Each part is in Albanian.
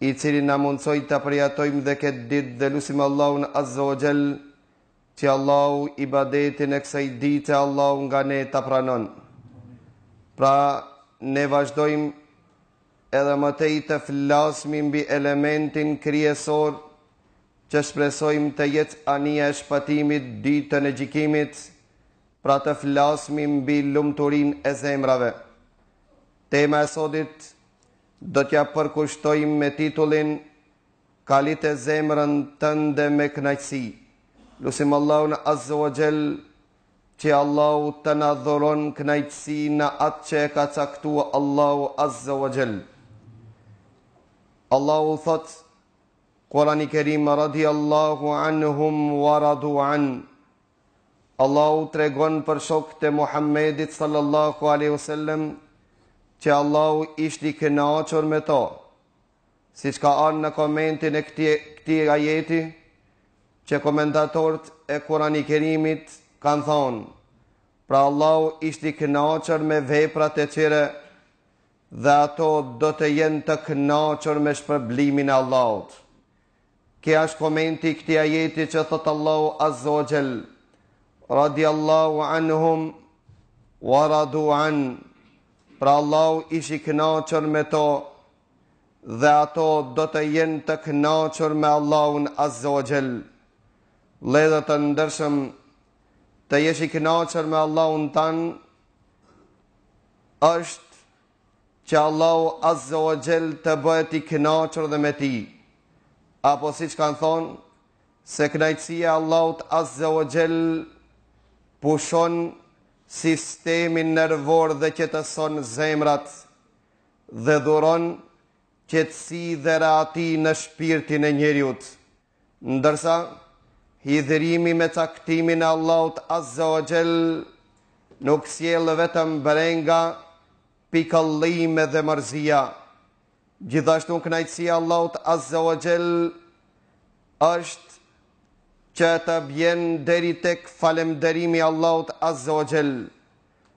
i cili na mundësoi ta përjatojmë dhe këtë ditë dhe lusim Allahun Azza wa Jall që Allahu ibadetin e kësaj dite Allahu nga ne ta pranon. Pra ne vazhdojmë edhe më tej të flasmi mbi elementin kryesor që shpresojmë të jetë anija e shpëtimit ditën e gjikimit, pra të flasmi mbi lumturinë e zemrave. Tema e sodit Do t'ja përkushtojmë me titullin Kalite zemrën tënde me kënaqësi. Lusim Allahun Azze wa Xhell që Allahu të na dhuron kënaqësi në atë që e ka caktua Allahu Azze wa Xhell. Allahu thot, Kurani Kerim Radiallahu anhum wa radu anh, Allahu tregon për shokët e Muhammedit sallallahu alaihi wasallam që Allahu ishte i kënaqur me to. Siç ka ardhur në komentin e këtij ajeti që komentatorët e Kurani Kerimit kanë thonë, pra Allahu ishte i kënaqur me veprat e tyre dhe ato do të jenë të kënaqur me shpërblimin e Allahut. Ky asht komenti i këtij ajeti që thot Allahu azze wa xhell, Radi Allahu anhum wa radu anh, pra Allahu ish i kënaqur me to dhe ato do të jenë të kënaqur me Allahun azze wa xhell. Vëllezër të ndershëm, të jesh i kënaqur me Allahun tand është Që Allahu Azze o Xhel të bëhet i kënaqur dhe me ty. Apo siç kanë thonë, se kënaqësia e Allahut Azze o Xhel pushon sistemin nervor dhe qetëson zemrat dhe dhuron qetësi dhe rehati në shpirtin e njeriut. Ndërsa, hidhërimi me caktimin e Allahut Azza wa Jell nuk sjell vetëm brenga, pikëllime dhe mërzia. Gjithashtu kënaqësia e Allahut Azza wa Jell është që të bjen deri tek falënderimi i Allahut Azza wa Jell.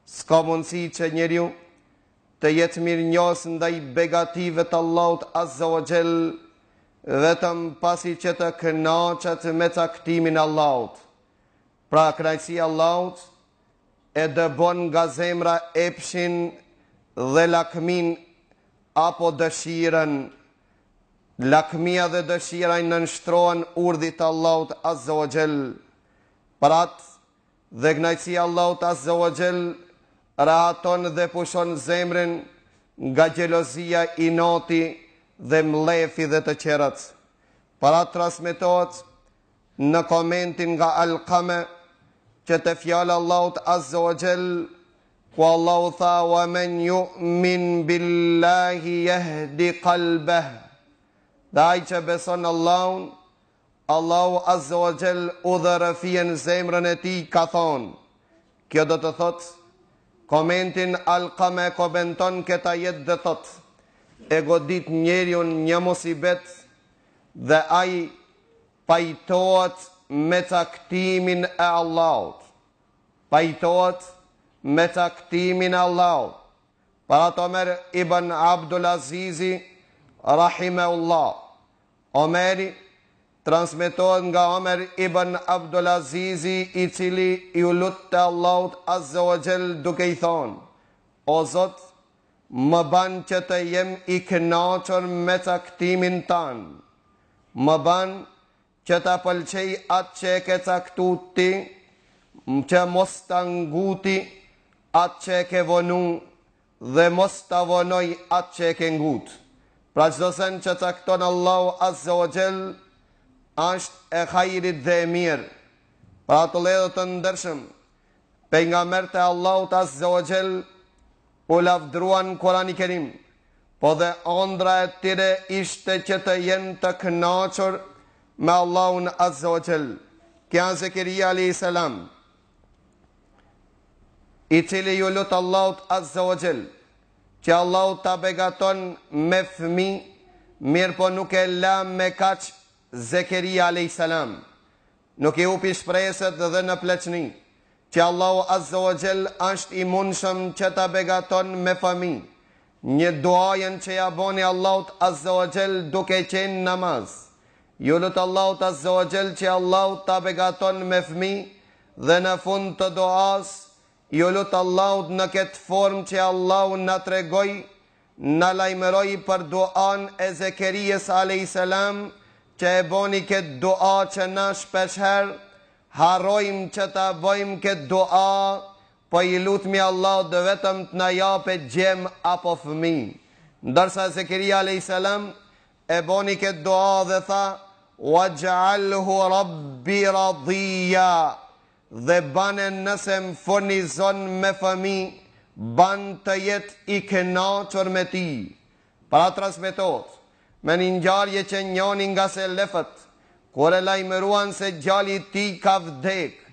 S'ka mundësi që njeriu të jetë mirënjohës ndaj begative të Allahut Azza wa Jell, vetëm pasi që të kënaqet me caktimin e Allahut. Pra kënaqësia e Allahut e dëbon nga zemra epshin dhe lakminë apo dëshirën. Lakmia dhe dëshira i nënshtrohen urdhit të Allahut Azza wa Jell. Për atë Dhe kënaqësia e Allahut azze wa xhell rehaton dhe pushon zemren nga xhelozia, inati dhe mllefi dhe të tjerat. Pra transmetohet në komentin nga Alkame që te fjala e Allahut azze wa xhell ku Allahu tha wa men yu'min billahi yahdi qalbah. Dhe ai që beson Allahun Allahu Azze wa Xhell udhërrëfen zemrën e tij ka thanë, kjo do të thotë, komentin Alkame komenton këtë ajet dhe thotë, e godit njeriun një musibet dhe ai pajtohet me caktimin e Allahut, pajtohet me caktimin e Allahut, pra Omer ibn Abdul Azizi, Rahimehullah, Omeri, Transmetohet nga Omer ibn Abdulazizi i cili iu lutke Allahut azze ue xhel duke i thënë, O Zot, më ban që të jem i kënaqur me caktimin tand. Më ban që ta pëlqej atë që e ke caktu ti, që mos ta nguti atë që e ke vonu, dhe mos ta vonoj atë që e ke ngut. Pra çdo sen që cakton Allahu Azze ue Xhel, është e hajrit dhe e mirë. Pra vëllezër të ndershëm, pejgamberët e Allahut Azze ue Xhel, u lavdëruan n'Kurani Kerim, po dhe andrra e tyre ishte që të jenë të kënaqur me Allahun Azze ue Xhel. Ka qenë Zekerija a.s. i cili iu lut Allahut Azza wa Jell, që Allahu ta begaton me fëmi, mirëpo nuk e la me kaq Zekeria alejhi selam, nuk i hupi shpresët edhe në pleqni, që Allahu Azza wa Jell është i mundshëm që ta begaton me fëmi, në duanë që ia boni Allahut Azza wa Jell duke qenë n'namaz, Iu lut Allahut azze wa xhel që Allahu ta begaton me fmi dhe në fund të duas iu lut Allahut në ket formë që Allahu na tregoi na lajmëroi për duan e Zekerijes alejhi selam që e boni ket dua që na shpeshherë harrojm që ta bojm ket dua po i lutmi Allahut vetëm t'na jape djem apo fmi ndërsa Zekerija alejhi selam E boni këtë dua dhe tha, Waj'alhu Rabbi radiyya, dhe bane nëse më furnizon me fëmijë, ban të jetë i kënaqur me ty. Pra transmetohet, me ni ngjarje që njoni nga selefët, kur e lajmëruan se djali i tij ka vdekë,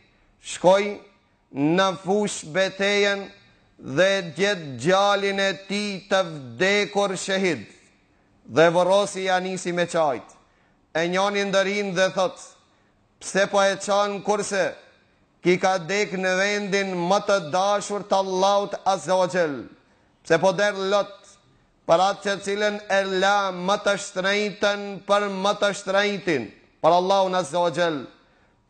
shkoi në fushë betejën dhe e gjet djalin e tij të vdekur shehid. Dhe vorrosi ia nisi me çajt. E njani ndërhin dhe thot, Pse po e çan kurse ky ka dek në vendin më të dashur t'Allahut azze o xhel? Pse po der lot për atë i cili e la më të shtrenjtën për më të shtrenjtin, për Allahun azze o xhel?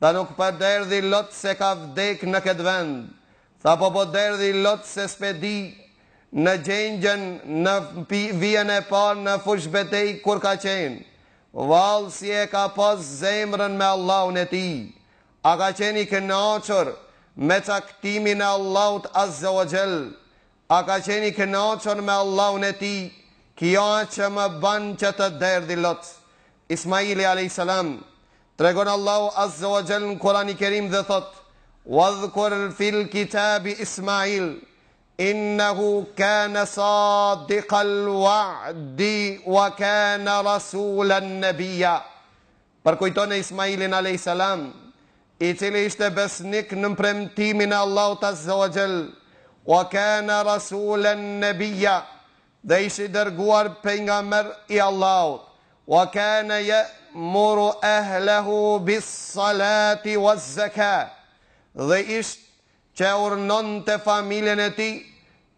Tha nuk po derdhi lot se ka vdek në kët vend tha po po derdhi lot se s'pe di në gjendjen në vijën e par në fush betej kur ka qen vall si e ka pas zemrën me Allahun e tij a ka qen i kënaqur me caktimin e Allahut azze o xhell A ka qenë i kënaqur me Allahun e tij, kjo që më ban që të derdhi lot? Ismaili alejhi selam, tregon Allahu azze wa xhell në Kur'an i Kerim dhe thotë, Wadhkur fil kitabi Ismail, innehu kane sadiqal wa'di wa kane rasulan nebija. Përkujtoje Ismailin alejhi selam, i cili ishte besnik në premtimin e Allahut azze wa xhell, Wa kana rasulan nabiyya, dhe ish i dërguar pejgamber i Allahut, Wa kana ya'muru ahlahu bis-salati waz-zakah, dhe ish që urdhnonte familjen e tij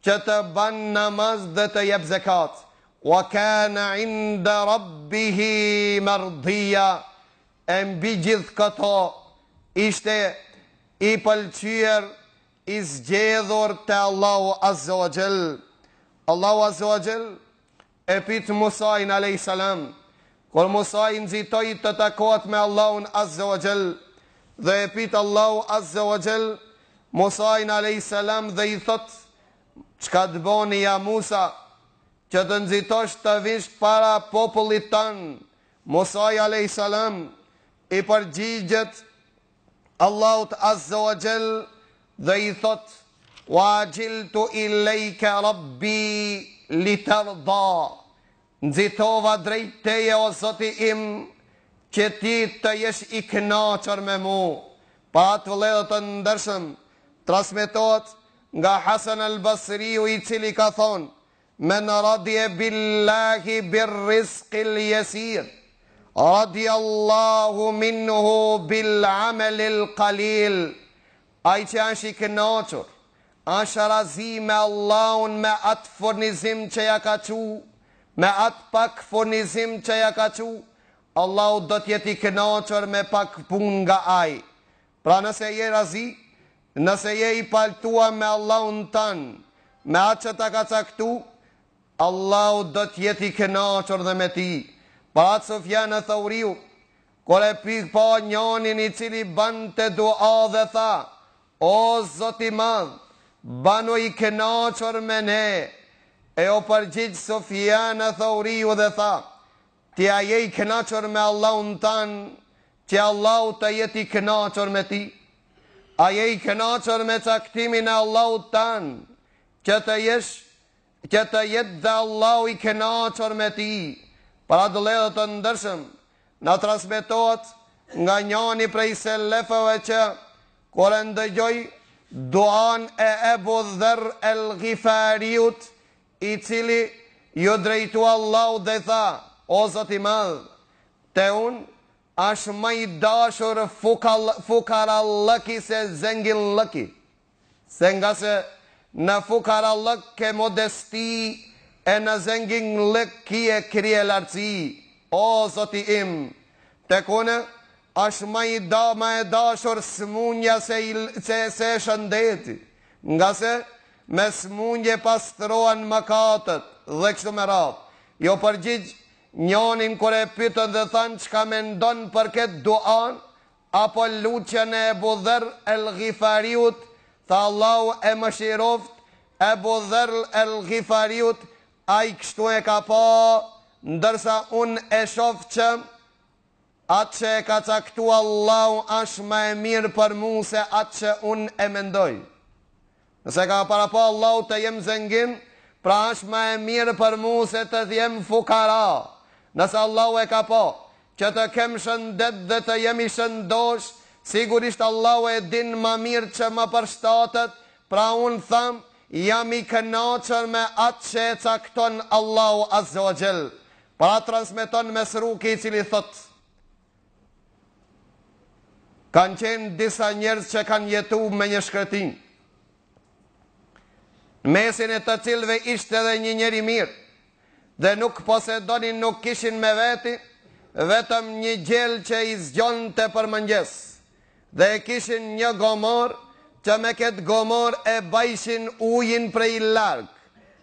që të ban namaz dhe të jep zekat, wa kana inda rabbihi mardiyya, e mbi gjithë këto ishte i pëlqyer, i zgjedhur te Allahu azze wa xhell. Allahu azze wa xhell E pyet Musain alejhi selam, kur Musai nxitoi të takohet me Allahun azze wa xhell, dhe e pyet Allahu azze wa xhell Musain alejhi selam dhe i thot, Çka të boni ja Musa, që të nxitosh të vish para popullit tand? Musai alejhi selam i përgjigjet, Allahut azze wa xhell dhe i thot wa ajiltu ilejke rabbi li terdha nxitova drejt teje o zoti im që ti të jesh i kënaqur me mu prandaj vëlledhër të ndershëm transmetohet nga Hasan al Basriu i cili ka thonë Men radie billahi bir rizqil jesir, radie Allahu minhu bil amelil qalil, Ai që është i kënaqur, është razi me Allahun me atë furnizim që ja ka çu, me atë pak furnizim që ja ka çu, Allahu do të jetë i kënaqur me pak punë nga ai. Pra nëse je razi, nëse je i pajtu me Allahun tan, me atë që ta ka caktu, Allahu do të jetë i kënaqur dhe me ty. Për atë Sufjan al-Thauriu, kur e pyk pa njonin i cili bante dua dhe tha, O Zot i Madh, banu i kënaqur me ne. E iu përgjigj Sufjan al-Thauriu dhe tha, Ti a je i kënaqur me Allahun tan, që Allahu të jetë i kënaqur me ty? A je i kënaqur me caktimin e Allahut tan, që të jesh, që të jetë dhe Allahu i kënaqur me ty? Për atë vëllezër të ndershëm, na transmetohet nga njani prej selefëve që, kur e ndëgjoi duan e Ebu Dherr el-Ghifariut, I cili iu drejtua Allahut dhe tha, O Zot i Madh, te unë asht ma i dashur fukarallëki se zenginllëki, se ngase në fukarallëk ke modesti e në zenginllëk kie kryelartësi, o Zoti im, tek unë Asht ma i da ma e dashur sëmundja se se se shëndeti, ngase me sëmundje pastrohen mëkatet dhe kështu me radhë. Iu përgjigj njonin kur e pytën, dhe thanë çka mendon për këtë duan apo lutjen e Ebu Dherr El Ghifariut, tha Allahu e mëshiroftë Ebu Dherr El Ghifariun ai kështu e ka pa ndërsa unë e shoh që Atë që e ka caktu Allahu asht ma e mirë për mu se atë që unë e mendoj. Nëse ka parapa Allahu të jem zengin, pra asht ma e mirë për mu se të jem fukara. Nëse Allahu e ka pa, që të kem shëndet dhe të jem i shëndosh, sigurisht Allahu e din ma mirë që më përshtatet, pra unë tham, jam i kënaqur me atë që e cakton Allahu Azze ue Xhel. Pra transmeton Mesruki i cili thotë, Kanë qenë disa njerëz që kanë jetu me një shkretin, në mesin e të cilëve ishte dhe një njeri i mirë, dhe nuk posedonin nuk kishin me veti, vetëm një gjel që i zgjonte për mëngjes. Dhe e kishin një gomor që me ketë gomor e bajshin ujin prej larg,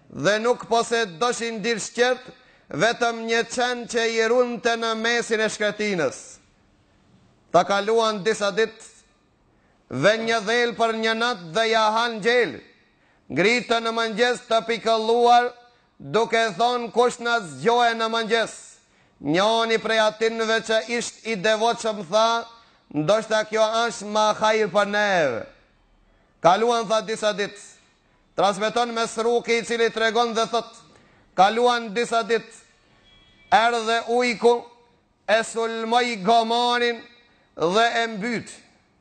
dhe nuk posedoshin diç tjetër vetëm një qen që i runte në mesin e shkretinës. Ta kaluan disa ditë, vjen një dhelpër për një natë dhe ja han gjelin, ngriten në mëngjes të pikëlluar duke thënë kush na zgjon në mëngjes. Njoni prej atinve që isht i devotshëm tha, ndoshta kjo asht ma hajr për neve. Kaluan tha disa ditë. Transmeton Mesruki i cili tregon dhe thotë, Kaluan disa ditë, erdh ujku, e sulmoi gomarin dhe e mbyt.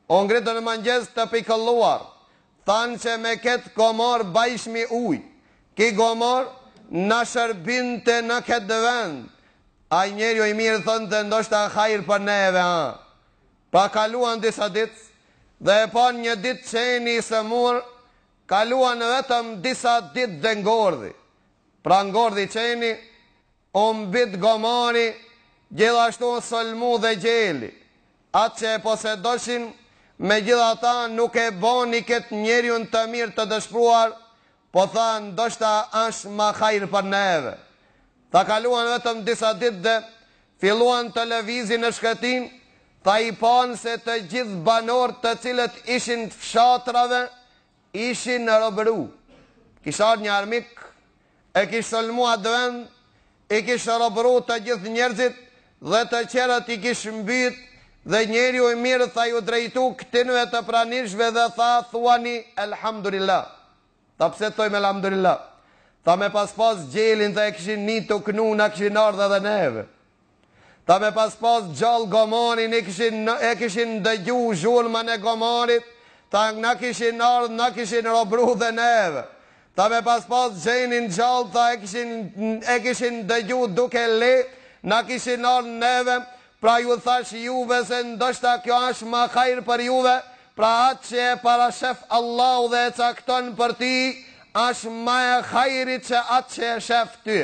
U ngritën në mëngjes të pikëlluar, thanë që me ketë gomar bajshmi ujë, ki gomar na shërbinte në ketë vend, ai njeriu i mirë thonte: ndoshta hajr për neve a. Tha kaluan disa ditë, dhe e panë një ditë qeni i sëmurë, kaluan vetëm disa ditë dhe ngordhi. Pra ngordhi qeni, U mbyt gomari gjithashtu u sulmu edhe gjeli atë që e posedoshin megjithatë nuk e boni ketë njeri të mirë të dëshpruar po tha ndoshta ashtë ma hajr për neve tha kaluan vetëm disa ditë dhe filluan të lëvizin në shkretinë tha i panë se të gjithë banorët të cilët ishin fshatrave Ishin robëru. Kish ardh një armik, e kish sulmu atë vend, i kish robëru të gjithë njerëzit dhe të tjerët i kish mbyt dhe njeriu i mirë tha ju drejtu këtinve të pranishve dhe tha thuani Elhamdulillah. Tha pse të thojmë Elhamdulillah? Tha me pas pas gjelin tha e kishin ni tu knu na kishin ardh edhe neve. Tha me pas pas gjallë gomarin e kishin e kishin ndëgju zhurmën e gomarit tha na kishin ardh na kishin robru dhe neve tha me pas pas qenin gjallë tha e kishin e kishin ndëgju duke leh na kishin ardh neve pra ju thash juve se ndoshta kjo asht ma hajr për juve pra atë që e parashef Allahu dhe e cakton për ty asht ma e hajrit se atë që e shef ty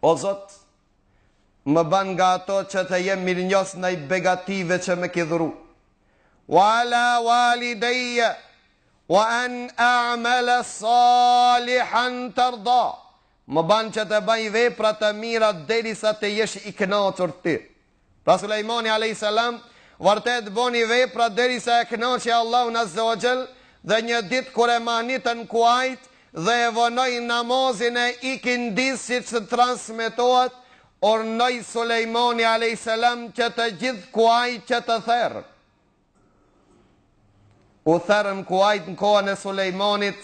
O Zot, më ban nga ata që të jem mirënjohës ndaj begative që m'i ke dhuru. Wa ala walidayya wa an a'mala salihan tarda. Më ban që të bëj vepra të mira derisa të jesh i kënaqur ti. Pra Sulejmani alejhi selam vërtet boni vepra derisa e kënaqi Allahun azze wa xhel dhe një ditë kur e mahnitën kuajt dhe e vonoi namazin e ikindis siç transmetohet urnoi Sulejmani alejhi selam që të gjithë kuajt që të therren U therën kuajt në kohën e Sulejmanit,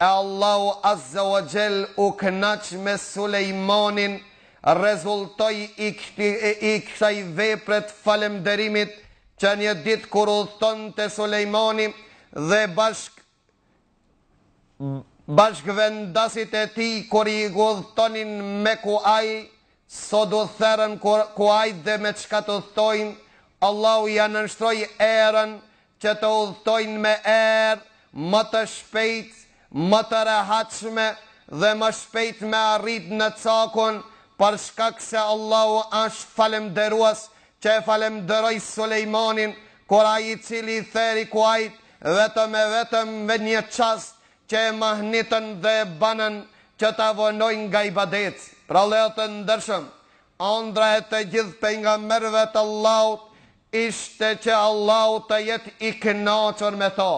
e Allahu azze wa xhell u kënaq me Sulejmanin, rezultoi i kësaj vepre të falënderimit që një ditë kur udhëtonte Sulejmani dhe bashkë Bashkëvendasit e tij kur i udhëtonin me kuaj, s'o du therën kuajt dhe me çka të udhëtojnë, Allahu ia nënshtroi erën që të udhëtojnë me erë më të shpejtë, më të rehatshme dhe më shpejt me arrit në cakun, për shkak se Allahu është falënderues që e falënderoi Sulejmanin kur ai theri kuajt Vetëm e vetëm me një çast që e mahnitën dhe e banën që ta vonojë nga ibadeti, pra vllezër të ndershëm, andra e të gjithë pejgamberëve të Allahut ishte që Allahu të jetë i kënaqur me to,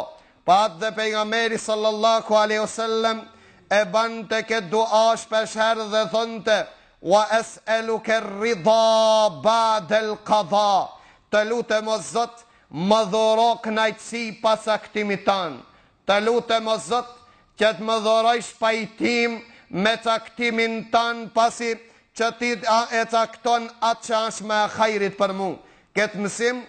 pa edhe pejgamberi sallallahu alejhi we sellem e bante këtë dua shpesh herë dhe thonte, wa es'eluke rridha ba'del qadha, të lutem o Zot Më dhuro kënaqësi pas caktimit tënd. Të lutem o Zot që të më dhurojsh pajtim me caktimin tënd pasi që ti e cakton atë që është më e hajrit për mu. Këtë mësim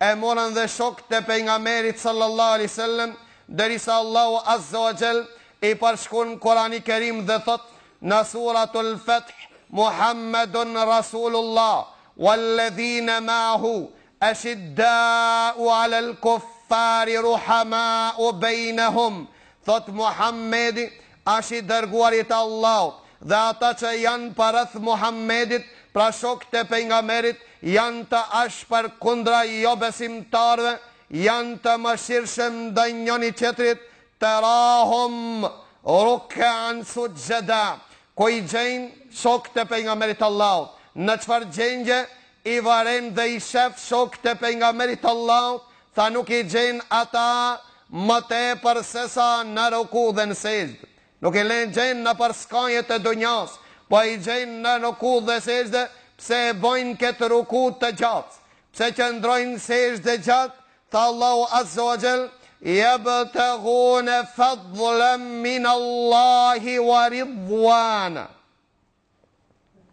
e morën dhe shokët e Pejgamberit sallallahu alejhi ve sellem derisa Allahu azza wa jall i përshkrun n'Kurani Kerim dhe thot në suratul Feth Muhammedun Rasulullah walladhina ma'ahu Eshidda'u 'alel kuffari ruhama'u bejnehum, thotë Muhammedi, është i dërguari i Allahut, dhe ata që janë përreth Muhammedit, pra shokët e Pejgamberit, janë të ashpër kundra jobesimtarëve, janë të mëshirshëm ndaj njoni tjetrit, terahum ruk'an sujjeda, ku i gjen shokët e Pejgamberit të Allahut, në çfarë gjendje, I vëren dhe i shef shokët e pejgamberit të Allahut tha nuk i gjen ata më tepër sesa në ruku dhe në sexhde nuk i gjen nëpër skajet e dunjas po i gjen në ruku dhe sexhde pse e bojn ket ruku të gjat pse qëndrojn n'sexhde gjat tha Allahu azzawajal yabtaghune fadlan min Allahi wa ridwana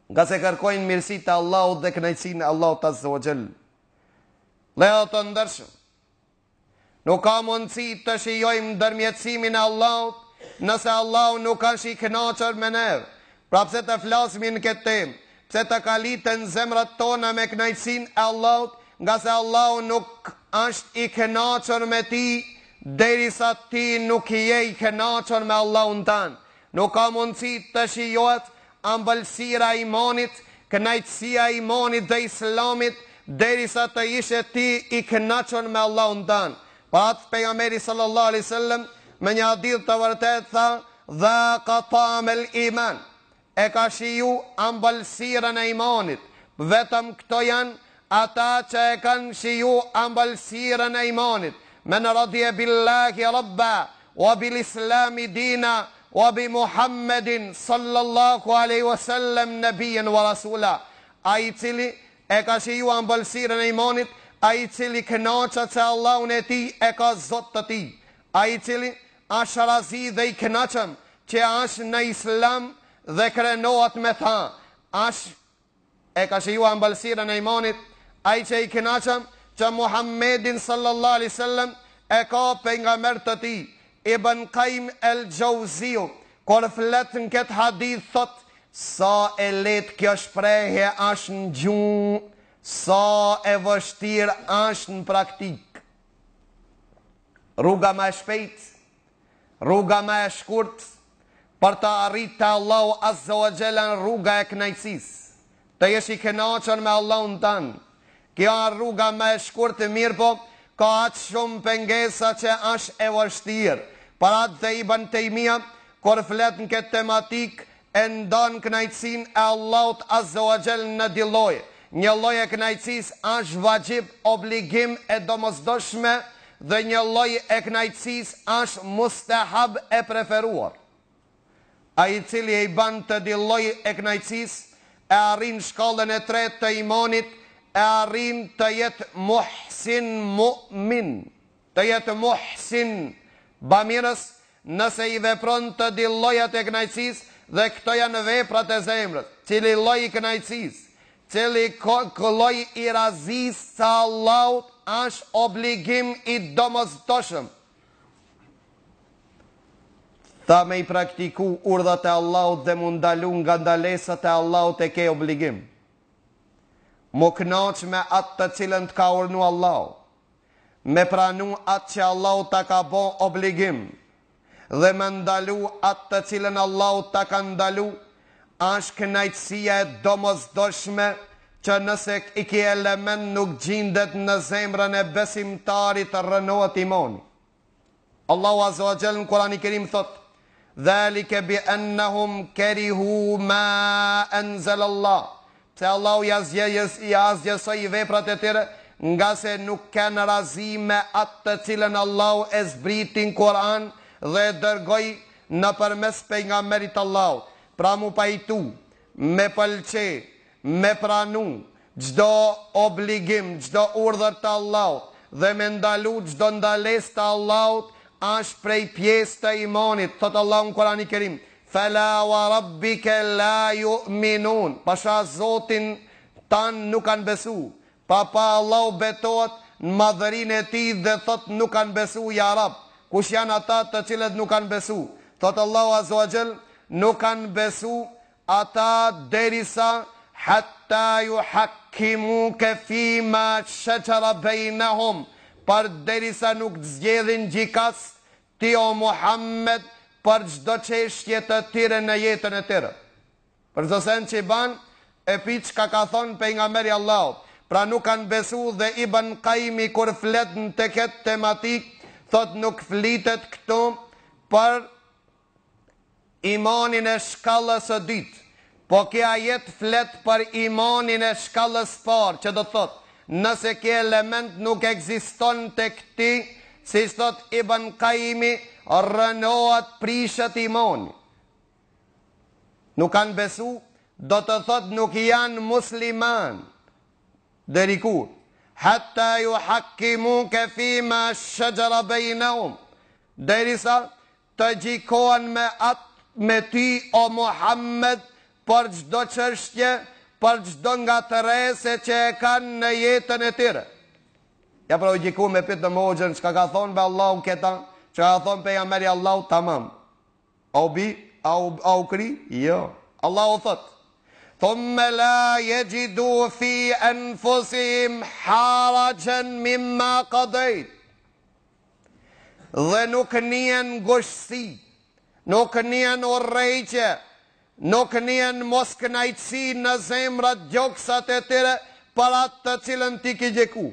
Ngase kërkojnë mirësi te Allahu dhe kënaqësinë e Allahut azze wa xhel. Vëllezër të ndershëm, nuk ka mundësi të shijojmë ndërmjetësimin e Allahut nëse Allahu nuk është i kënaqur me ne. Pra pse të flasmi në këtë temë? Pse të kaliten zemrat tona me kënaqësinë e Allahut, ngase Allahu nuk është i kënaqur me ty, derisa ti nuk je i kënaqur me Allahun tënd. Nuk ka mundësi të shijohet ëmbëlsira e imanit, kënaqësia e imanit dhe Islamit, derisa të jesh ti i kënaqur me Allahun tënd. Për atë Pejgamberi sallallahu alejhi ve sellem në një hadith të vërtetë tha, Dhaqa ta'amel iman, E ka shiju ëmbëlsirën e imanit. Vetëm këta janë Ata që e kanë shiju ambëlsirën e imanit, Men radije billahi rabba, wa bil islami dina, wa bi Muhammedin sallallahu alejhi wa sellem nebijen wa rasula, Ai i cili e ka shiju ambëlsirën e imanit, ai i cili kënaqet se Allahun e tij e ka Zot të tij, ai i cili është razi dhe i kënaqëm që është në Islam dhe krenohet me të, është E ka shijuar ëmbëlsirën e imanit ai që është i kënaqëm që Muhammedin sallallahu alejhi ve sellem e ka pejgamber të tij. Ibn Kajjim el-Xhauziu kur flet në këtë hadith thotë, Sa e lehtë kjo shprehje është në gjuhë, sa e vështirë është në praktikë. Rruga më e shpejtë Rruga më e shkurtë për të arritur te Allahu azze wa xhel është rruga e kënaqësisë, të jesh i kënaqur me Allahun tënd. Kjo është rruga më e shkurtë mirëpo ka aq shumë pengesa që është e vështirë. Për atë dhe Ibën Tejmija kur flet në këtë tematikë E ndan kënaqësinë e Allahut azze wa xhel në dy lloje, një lloj e kënaqësisë asht vajxhib, obligim, e domosdoshme, dhe një lloj e kënaqësisë asht mustehab, e preferuar. Ai i cili i ban të dy llojet e kënaqësisë, e arrin shkallën e tretë të imanit, e arrin të jetë muhsin, mu'min. të jetë Muhsin bamirës nëse i vepron të dy llojet e kënaqësisë dhe këto janë veprat e zemrës cili lloj i kënaqësisë cili lloj i razisë së Allahut është obligim i domosdoshëm tha me i praktiku urdhrat e Allahut dhe m'u ndalu nga ndalesat e Allahut e ke obligim m'u kënaq me atë të cilën të ka urdhnu Allahu me pranu atë që Allahu ta ka bo obligim dhe me ndalu atë të cilën Allahu ta ka ndalu, asht kënaqësia e domosdoshme që nëse ky element nuk gjindet në zemrën e besimtarit rrënohet imani. Allahu Azza wa Jall në Kuranin Kerim thotë, Dhalike bi ennahum kerihu ma enzal Allah. Pse Allahu ja asgjës ja asgjësoi veprat e tyre, nga se nuk kenë razi me atë të cilën Allahu e zbriti në Kuran dhe e dërgoi nëpërmes pejgamberit të Allahut. Pra mu pajtu, me pëlqe, me pranu çdo obligim, çdo urdhër të Allahut dhe me ndalu çdo ndalesë të Allahut asht prej pjesëve të imanit, thotë Allahu në Kur'anin Kerim, Fela wa rabbike la yu'minun, pasha Zotin tanë nuk kanë besu, pa pa Allahu betohet në madhërinë e Tij dhe thotë nuk kanë besu, ja Rabb, kush janë ata të cilët nuk kanë besu, thotë Allahu Azza wa Jall, nuk kanë besu Ata derisa hatta yuhakkimuke fima shajara bejnehum, përderisa nuk të zgjedhin gjykatës ti o Muhammed për çdo çeshtje të tyre në jetën e tyre. Për çdo sen çi ban e pi çka ka thonë pejgamberi i Allahut, pra nuk kanë besu dhe Ibën Kajimi kur flet në këtë tematikë thotë nuk flitet këtu për Imanin e shkallës së dytë Po ky ajet flet për imanin e shkallës parë që do të thotë nëse ky element nuk ekziston tek ty siç thotë Ibn Kajimi rrënohet prishet imani nuk kanë besu do të thotë nuk janë musliman deri kur hatta yuhakkimuke fima shajara bainahum deri sa Të gjikohen me atë me ty o Muhammed për çdo çështje, për çdo ngatërrese që e kanë në jetën e tyre. Ja pra u gjiku me pyet në hoxhën çka ka thonë be Allahu këtu, çka ka thonë pejgamberi Allahu tamam. A u bë, a u, a u kry? Jo. Allahu thot. Thumme la yajidu fi anfusihim harajan mimma qadayt. Dhe nuk nien ngushtësi, nuk nien urrejtje, nuk nien moskënaqësi në zemrat, gjoksat e tyre për atë të cilën ti ke gjiku.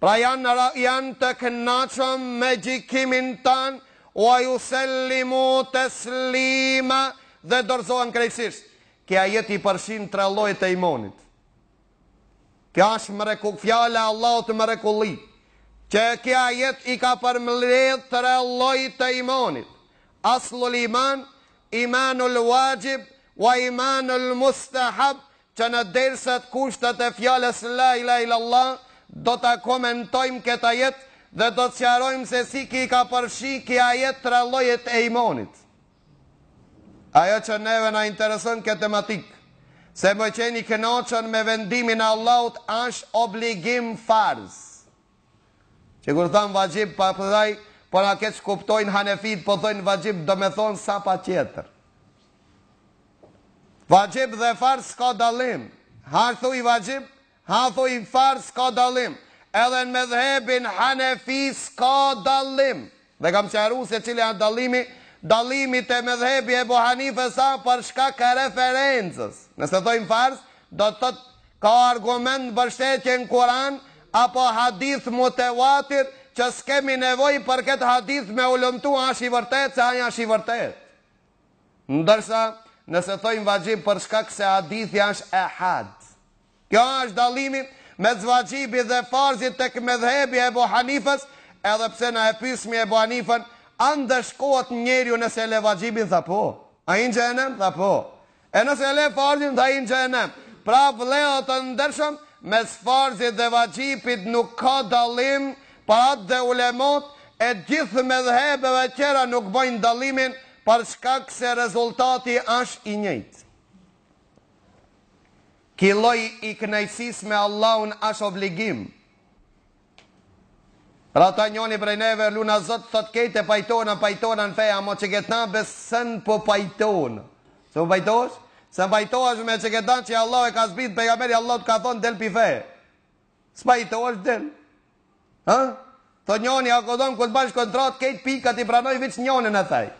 Pra janë janë të kënaqur me gjikimin tanë, wa yusellimu teslima dhe dorëzohen krejtësisht. Ky ajet i përshin tre llojet e imonit. Kjo është mreku, fjala e Allahut mrekulli, që ky ajet i ka përmbledh tre lloj të imanit, aslul iman, imanul vaxhib, va imanul mustahab, që në derset kushtet e fjalës la ilahe illallah do ta komentojmë këtë ajet dhe do të sqarojmë se si i ka përfshi ky ajet tre llojet e imanit. Ajo që neve na intereson në këtë tematikë, se me qenë i kënaqun me vendimin e Allahut është obligim farz. Që kur tham vaxhib pa pra, po na keq kuptojnë hanefit, po thojnë vaxhib domethënë sa pa tjetër. Vaxhib dhe farz s'ka dallim. Ha thuj vaxhib, Ha thuj farz s'ka dallim edhe në medhhebin hanefi s'ka dallim dhe kam sqaru se cili janë dallimi dallimi te medhhebi ebu hanifes a për shkak të referencës nëse thojm farz do të thot ka argument mbështetje në kuran apo hadith mutevatir që s'kemi nevoj për ket hadith me hulumtu asht i vërtet se ai asht i vërtet. Ndërsa, nëse thojmë vaxhib për shkak se hadithi është ehad. Kjo është dallimi mes vaxhibit dhe farzit tek medhhebi i Ebu Hanifes, edhe pse n'e pyesmi Ebu Hanifën, A ndëshkohet njeriu nëse e le vaxhibin? Tha po. A hin n'xhehenem? Tha po. E nëse e le farzin tha hin në xhehenem. Pra vëllezër të ndershëm mes farzit dhe vaxhibit nuk ka dallim prandaj dhe ulemot e gjithë medhhebeve tjera nuk bëjnë dallimin për shkak se rezultati është i njëjtë. Ky lloj i kënaqësisë me Allahun është obligim. Pra ta njoni prej neve, na ruj Zot, thot krejt e pajtona pajtona në fe amo qe këta n'besë s'e pajtona se m'u pajtosh s'u pajtosh me qe këta që Allah e ka zbit pejgamberi Allahu të ka thonë del pi feje s'pajtosh del ha thot njoni a ka, dhe kur bajsh kontratë krejt pikat t'i pranoj veç njonën e thej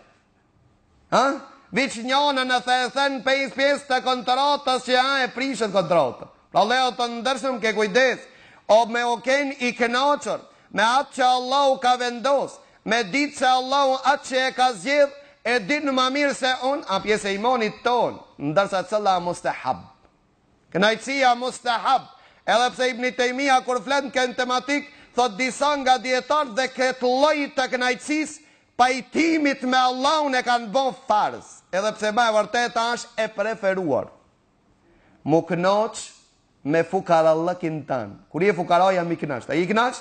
Ë? Veç njonën e the, thonë pesë pjesë të kontratës që ja e prishet kontrata. Pra vëllezër të ndërshëm ke kujdes, a me u ken i kënaqur me atë që Allahu ka vendos, me ditë se Allahu atë që e ka zgjedh e din ma mirë se unë, a pjesë e imanit tonë, ndërsa cila a mustehab. Kënaqësia mustahab, Edhe pse Ibn Tejmija kur flet në kët tematikë thotë disa nga dijetarët dhe këtë lloj të kënaqësisë pajtimit me Allahun e kanë bo farz, edhe pse ma e vërteta është e preferuar mu kënaq me fukarallëkin tan, kur je fukara jam i kënaqtë, a je i kënaqtë?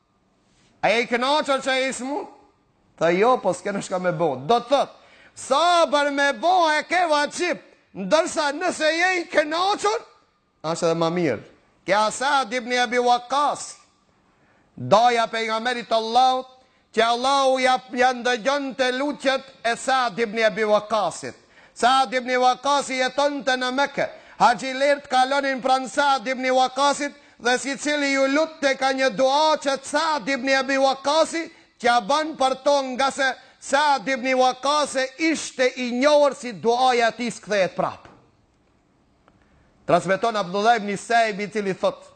A je i kënaqur që je smut? Tha jo, po s'kena shka me bo. Do të thotë, sabër me bo e ke vaxhib, ndërsa nëse je i kënaqur, asht edhe ma mirë. Kja Saad ibn Abi Waqqas, daja pejgamberit të Allahut, që Allahu ja, ja ndëgjonte lutjet e Saad ibn Abi Waqqasit. Saad ibn Waqqasi jetonte në Mekë. Haxhilerët kalonin pranë Saad ibn Waqqasit dhe sicili ju lutte ka një dua që Saad ibn Abi Waqqasi t'ja ban për to ngase Saad ibn Waqqasi ishte i njohur si duaja e tij s'kthehet prapë. Transmeton Abdullah ibn Saib i cili thotë,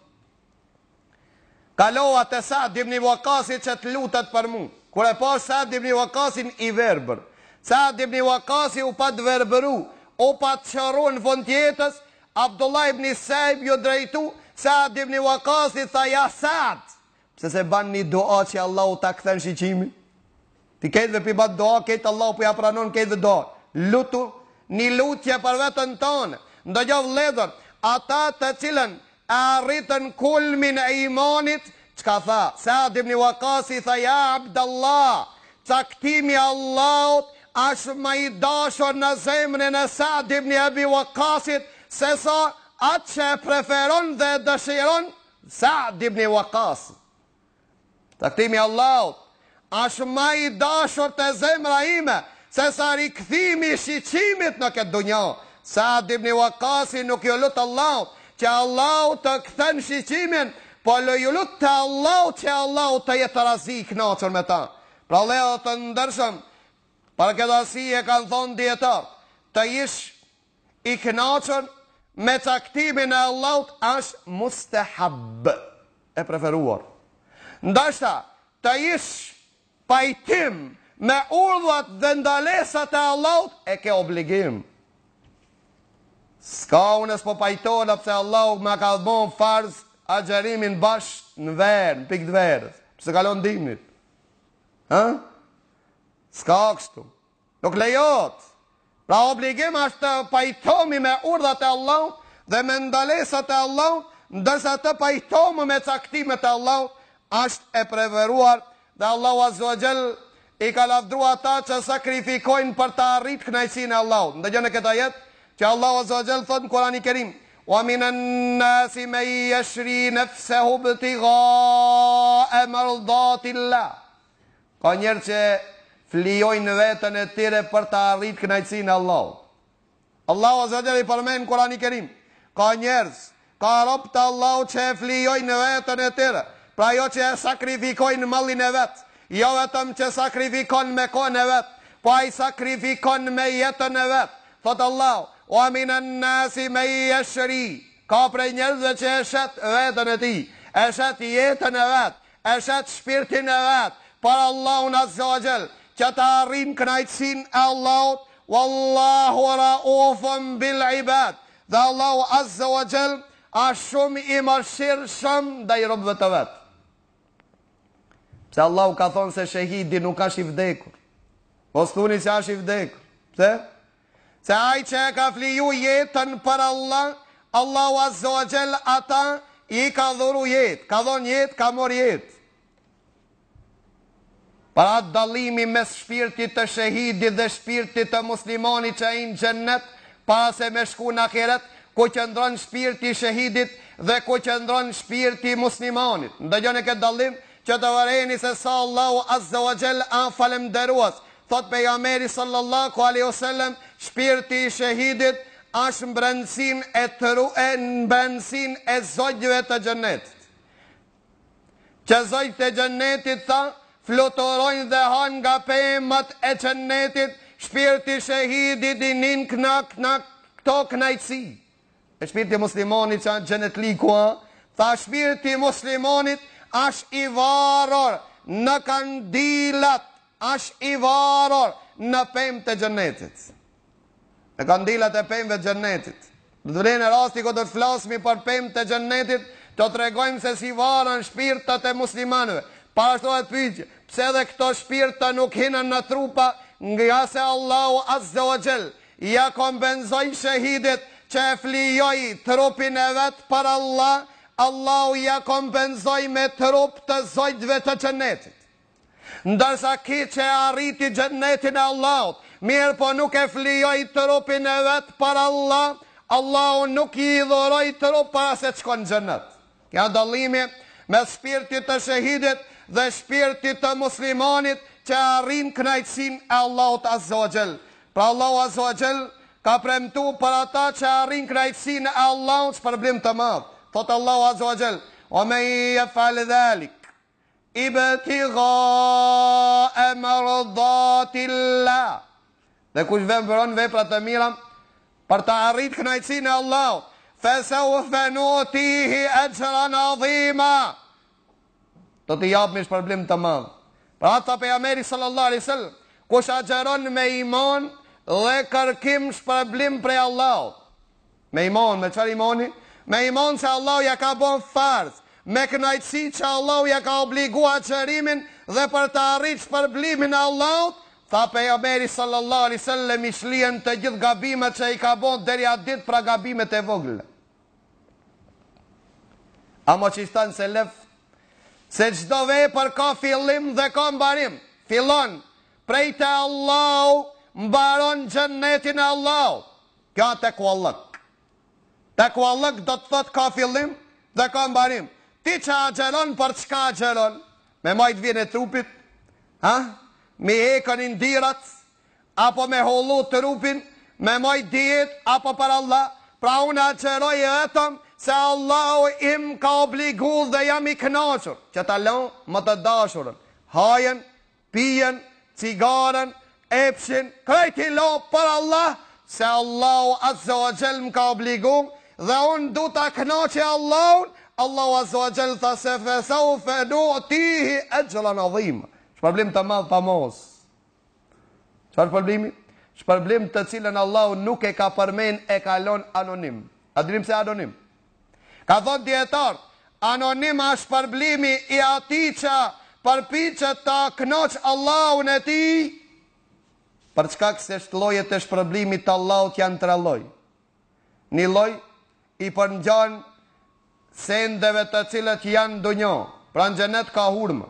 Kalova te Saad ibn Waqqasi që të lutet për mu. Kur e pashë Saad ibn Waqqasin i verbër, Saad ibn Waqqasi u pat verbëru, u pat çorru në fund të jetës, Abdullah ibn Saib ju drejtu Saad ibn Waqqasit tha ja Saad! Pse s'e ban ni dua që Allahu ta kthen shiqimin? Ti kejtve p'i ban doa kejt Allahu po ja pranon kejtve doat. Lutu ni lutje për veten tënde. Ndëgjo vëllezër, ata të cilët e arritën kulmin e imanit, çka tha? Sa'd ibn Waqasi tha ja Abdallah, caktimi i Allahut asht ma i dashur në zemrën e Sa'd ibn Abi Waqasit sesa atë që e preferon dhe e dëshiron Sa'd ibn Waqasi. Caktimi i Allahut asht ma i dashur te zemra ime se sa rikthimi i shiqimit në këtë dunja. Saad ibn Waqqasi nuk ju lut Allahut që Allahu t'ja kthen shiqimin, po ju lutte Allahut që Allahu të jetë razi i kënaqur me ta. Pra vëllezër të ndershëm, për këtë arsye kanë thonë dijetarët, të jesh i kënaqur me caktimin e Allahut asht mustehab, e preferuar. Ndërsa të ish pajtim me urdhat dhe ndalesat e Allahut e ke obligim. S'ka unë s'po pajtona pse Allahu ma ka bo farz agjerimin bash në verë, në pikë të verës. Pse kalon dimnit? Ha? S'ka kështu. Nuk lejohet. Pra obligim asht të pajtomi me urdhat e Allahut dhe me ndalesat e Allahut, ndërsa të pajtomi me caktimet e Allahut asht e preferuar dhe Allahu Azza wa Jall i ka lavdru ata që sakrifikojnë për ta arritë knaqësinë e Allahut. Ndëgjone këtë ajet që Allahu Azza wa Jall thotë në Kur'anin Kerim, "Wa minan nasi men yashri nafsahu ibtigha'a mardatillah." Ka njerëz që e flijojnë veten e tyre për ta arritë kënaqësinë e Allahut. Allahu azza wa jalla i përmend në Kur'ani Kerim. Ka njerëz, ka robt e Allahut që e flijojnë veten e tyre, pra jo që e sakrifikojnë mallin e vet, jo vetëm që sakrifikon me kohën e vet, po ai sakrifikon me jetën e vet. Thot Allahu, "Wa minan nasi man yashri" Ka prej njerëzve që e shet veten e tij, e shet jetën e vet, E shet shpirtin e vet për Allahun azze wa xhel që ta arrijnë kënaqësinë e Allahut, Wallahu Raufun bil Ibad, dhe Allahu azze wa xhel është shumë i mëshirshëm ndaj robëve të vet. Pse Allahu ka thonë se shehidi nuk është i vdekur. Mos thuni se është i vdekur. Pse? Se ai që e ka fliju jetën për Allah, Allahu azze wa xhell ata i ka dhuru jetë, ka dhon jetë, ka mor jetë. Pra dallimi mes shpirtit të shehidit dhe shpirtit të muslimanit që hin në xhennet, para se me shku në ahiret, ku qëndron shpirti i shehidit dhe ku qëndron shpirti i muslimanit. Ndëgjoni këtë dallim që të vëreni se sa Allahu azze wa xhell a falënderues Thotë Pejgamberi sallallahu alejhi we sellem, Shpirti i shehidit është mbrendësin e tru e mbrendësin e zogjve të Xhennetit. Që zogjtë e Xhennetit tha, fluturojnë dhe hanë nga pemët e Xhennetit, shpirti shehidit i nin këna kna këto kënaqësi. E shpirti muslimanit që xhennetli ku a? Tha shpirti muslimanit asht i varur në kandilat, asht i varur në pemët e xhennetit. Në kandilat e pemëve të xhennetit. Do t'vjen rasti kur do të flasmi për pemët e xhennetit, do tregojmë se si varen shpirtat e muslimanëve. Parashtohet pyetja, pse edhe këto shpirta nuk hinën në trupa nga se Allahu Azze wa Xhel, Ja kompenzoi shehidit që e flijoi trupin e vet për Allah, Allahu ja kompenzoi me trup të zogjve të Xhennetit. Ndërsa ky që e arriti Xhennetin e Allahut, mirëpo nuk e flijoi trupin e vet për Allah, Allahu nuk i dhuroi trup para se të shkon në Xhennet. Ky a dallimi mes shpirtit të shehidit dhe shpirtit të muslimanit që arrin kënaqësinë e Allahut Azze wa Xhell. Pra Allahu Azze wa Xhell ka premtu për ata që e arrin kënaqësinë e Allahut shpërblim të madh. Thotë Allahu Azze wa Xhell, "Wa men yaf'al dhalik" Ibtighae mardhatillah Dhe kush vepron vepra të mira për të arrit kënaqësinë e Allahut, fesawfa nu'tihi ajran 'azima Do t'i japim shpërblim të madh. Pra tha pejgamberi sallallahu alaihi wasallam, kush agjeron me iman dhe kërkim shpërblim prej Allahut, Me imon, me çfarë imoni? Me imon se Allahu ia ka bon farz, me kënaqësi që Allahu ia ka obligu agjërimin dhe për të arrit shpërblimin e Allahut, tha Pejgamberi sallallahu alejhi sellem i shlyhen të gjithë gabimet që i ka bo deri atë ditë pra gabimet e vogla. Ama që thanë selefët, se çdo vepër ka fillim dhe ka mbarim, fillon prej te Allahu, mbaron xhenetin e Allahut, Kjo është tekuallëk. Tekuallëk do të thotë ka fillim dhe ka mbarim. Ti që agjeron për çka agjeron? Me majt vijën e trupit? Ha? Me i hekën yndyrat? Apo me hollu trupin? Me majt dietë? Apo për Allah? Pra unë agjeroj vetëm se Allahu m'ka obligu dhe jam i knaqur që ta lo më të dashurën, hajen Pijen cigaren epshin krejt i lo për Allah se Allahu azze wa xhel më ka obligu dhe unë du ta knaqi Allahun Allahu azze wa xhel tha fesaufe nu'tihi ajran adhima shpërblim të madh ama çfarë shpërblimi shpërblim të cilin Allahu nuk e ka përmend e ka lon anonim a dini pse anonim Kanë thonë dijetarët anonim është shpërblimi i atij që përpiqet ta kënaqë Allahun e tij për shkak se llojet e shpërblimit të Allahut janë tre lloje. Një lloj i përngjan sendeve të cilat janë në dunjo, pra në xhenet ka hurmë.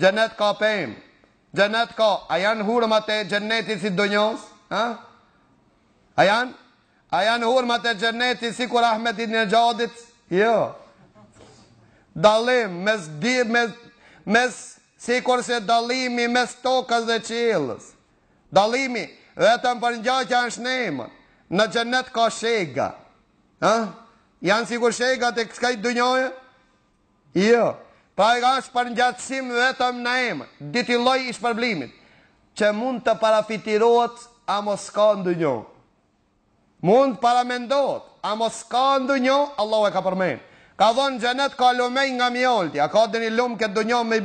Xhenet ka pemë. Xhenet ka. A janë hurmat e xhenetit si dunjos? Ha? A janë? A janë hurmat e xhenetit sikur Ahmetit n'xhadit? Jo. Dallim, mes, di, mes, mes, sikurse dallimi mes tokës dhe qiellës. Dallimi, vetëm përngjajshmëri n'emën. Në xhenet ka shega. Ha? Janë sikur shegat e kësaj dunjoje? Jo. Pra kanë përngjasim vetëm në emër. I dyti lloj i shpërblimit, që mund të parafytyrohet ama s'ka n'dunjo. Mund të paramendohet, ama s'ka n'dunjo, Allahu e ka përmend. Ka thënë xhenet ka lumenj nga mjalti, a ka ndonji lum n'këtë dunjo me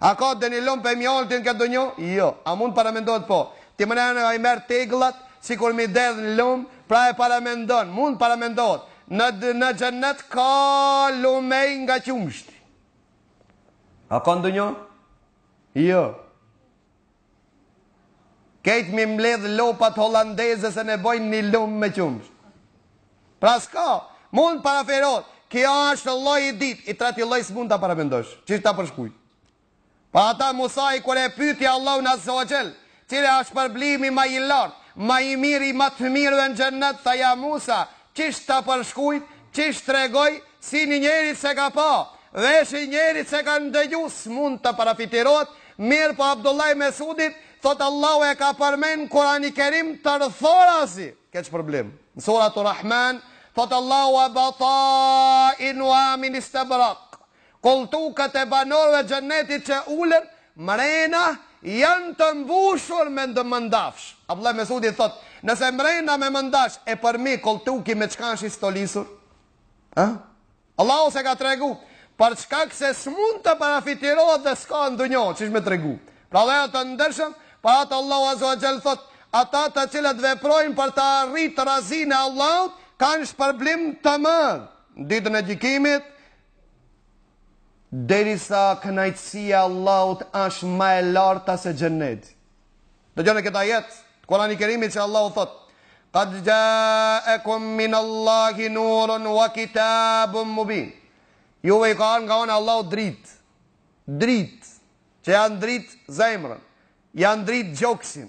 A ka ndonji lum prej mjalti n'këtë dunjo? Jo. A mund të paramendohet po? Ti më ai merr teglat sikur me i derdh në lum, pra e paramendon, mund të paramendohet. Në në xhennet ka lumej nga qumështi. A ka ndonjë? Jo. Krejt me i mbledh lopat holandeze s'e bojnë një lumë me qumësht. Pra s'ka, mund paraferot, kjo asht lloji i dytë, i treti lloj s'mund ta paramendosh, qysh ta përshkruj. Për ata Musai kur e pyti Allahun azze ue xhel, cili asht shpërblimi ma i lartë, ma i miri ma të mirëve në xhennet tha ja Musa, qysh ta përshkruj, qysh tregoj, syni i njerit s'e ka pa, veshi i njerit s'e ka ndëgju s'mund të parafytyrohet, mirëpo Abdullah ibn Mesudi thotë Allahu e ka përmend n'Kurani Kerim tërthorazi ket shpërblim, në Surat Ar-Rahman thotë Allahu betainuha min istebrak, Kolltukat e banorëve t'xhenetit që ulen mrena janë të mbushur me mëndafsh. Abdullah ibn Mes'udi thotë, Nëse mrena me mëndafsh e përmi kolltuki me çka është i stolisur? Ë? Allahu s'e ka tregu, për shkak se s'mund të parafytyrohet dhe s'ka në dunja, qysh me tregu. Pra vllezën të ndershëm, për ata Allahu azza wa xhel thotë, ata të cilët veprojnë për të arritë razinë e Allahut kanë shpërblim të madh ditën e gjykimit Derisa kënaqësia e Allahut asht ma e lartë se xhenneti. Dëgjoni këtë ajet të Kur'anit Kerimit që Allahu thotë: "Qad ja'akum min Allahi nurun wa kitabun mubin." Juve ju ka ardh nga ana e Allahut dritë. Dritë që jau ndrit zemrën, jau ndrit gjoksin,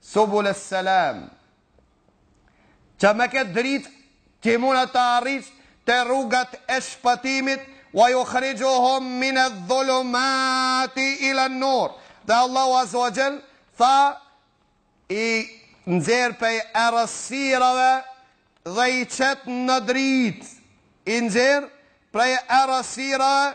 Subules selam. Që me këtë dritë, ti munesh të arrish te rrugat e shpëtimit, wa jukhrijuhum mine dhulumati ilan nur. Dhe Allahu Azze ue xhel, tha, i nxjerr prej errësirave dhe i qet në dritë. I nxjerr prej errësirave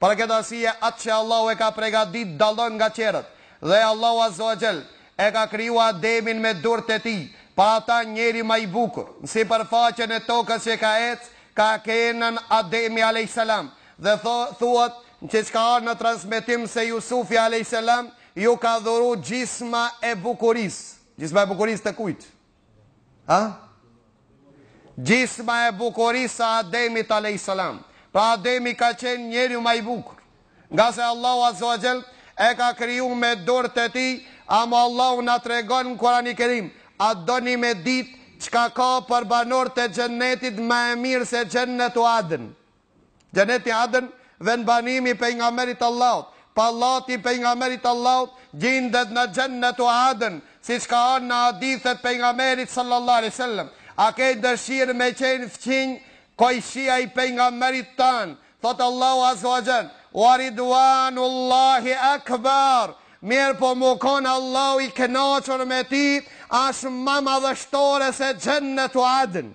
Për këtë arsye atë që Allahu e ka përgatitë dallon nga tjerët, dhe Allahu azza wa jall e ka kriju Ademin me durt e tij, për ata njeri ma i bukur, në sipërfaqen e tokës që ka ecë, ka kenë Ademi alejhis selam, dhe tho, thuhet, siç ka ardhë në transmetim se Jusufi alejhis selam ju ka dhuru gjysma e bukurisë, gjysma e bukurisë të kujt? Ha? Gjysma e bukurisë së Ademit alayhis salam. Pra Ademi ka qenë njeriu ma i bukur. Ngase Allahu azza wa jall e ka kriju me dorë të tij, ama Allahu na tregon në Kur'anin Kerim, a doni me ditë çka ka për banorët e xhennetit ma e mirë se xhennetu Adn? Xhenneti Adn, vend banimi i Pejgamberit të Allahut, pallati i Pejgamberit të Allahut gjindet në Xhennetu Adn, siç ka ardh në hadithe të Pejgamberit sallallahu alejhi ve sellem, A ke dëshirë me qenë fqinj kojshia i Pejgamberit tonë? Thotë Allahu azze wa xhell, Wa ridwanu llahi akbar, Mirëpo mu kon Allahu i kënaqur me ty, është më madhështore se Xhennetu Adn.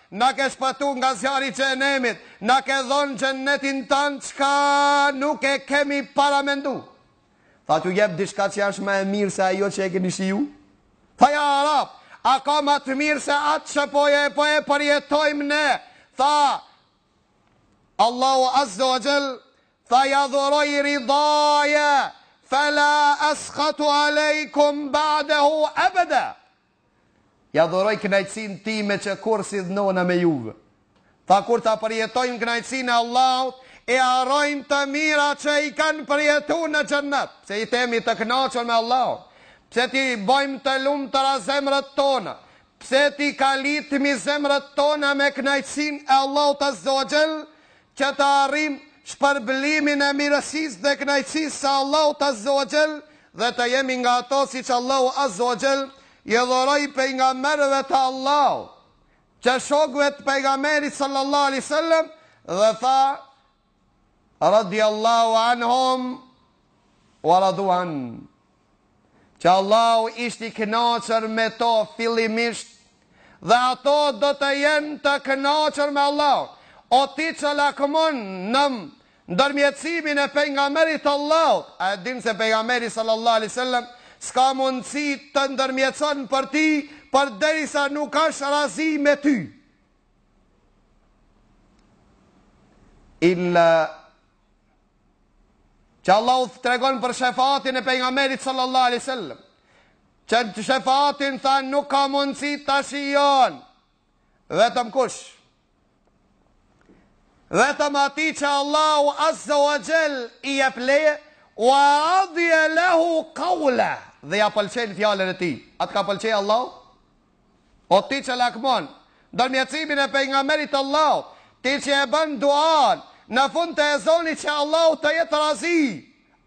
Na ke shpëtu nga zjarri i xhehenemit, na ke dhënë xhennetin tënd çka nuk e kemi paramendu. Tha t'ju jep diçka që është më e mirë se ajo që e keni shiju? Tha ja Rab, a ka më të mirë se atë që po e po e përjetojmë ne? Tha Allahu azze wa jall, tha jua dhuroj ridhaje, fela askhatu alejkum ba'dahu abada. Jua dhuroj kënaqësinë time që kurrë s'idhnona me juve. Tha kur ta përjetojmë kënaqësinë e Allahut, i harrojmë të mirat që i kanë përjetuar në Xhennet. Pse të jemi të kënaqur me Allahun? Pse t'i bëjmë të lumtura zemrat tona? Pse t'i kalitmi zemrat tona me kënaqësinë e Allahut Azza wa Xhell? që të arrijmë shpërblimin e mirësisë dhe kënaqësisë së Allahut azze wa xhell dhe të jemi nga ato siç Allahu azze wa xhell i dhuroi pejgamberëve të Allahut që shokëve të pejgamberit sallallahu alaihi wasallam dhe tha radiallahu anhum wa radu anh që Allahu ishte i kënaqur me to fillimisht dhe ato do të jenë të kënaqur me Allahun. O ti që lakmon në ndërmjetësimin e pejgamberit të Allahut, a e din se pejgamberi sallallahu alaihi wasallam s'ka mundësi të ndërmjetëson për ty përderisa nuk është razi me ty. Illa Që Allahu tregon për shefaatin e pejgamberit sallallahu alaihi wasallam. Qet shefaatin tha nuk ka mundësi ta shijon. Vetëm kush? Vetëm ai që Allahu azza wa jall i jep leje wa radhiya lahu qawla dhe ja pëlqen fjalën e tij. A të ka pëlqej Allahu? O ti që lakmon ndërmjetësimin e Pejgamberit të Allahut, ti që e bën duanë në fund të ezanit që Allahu të jetë razi,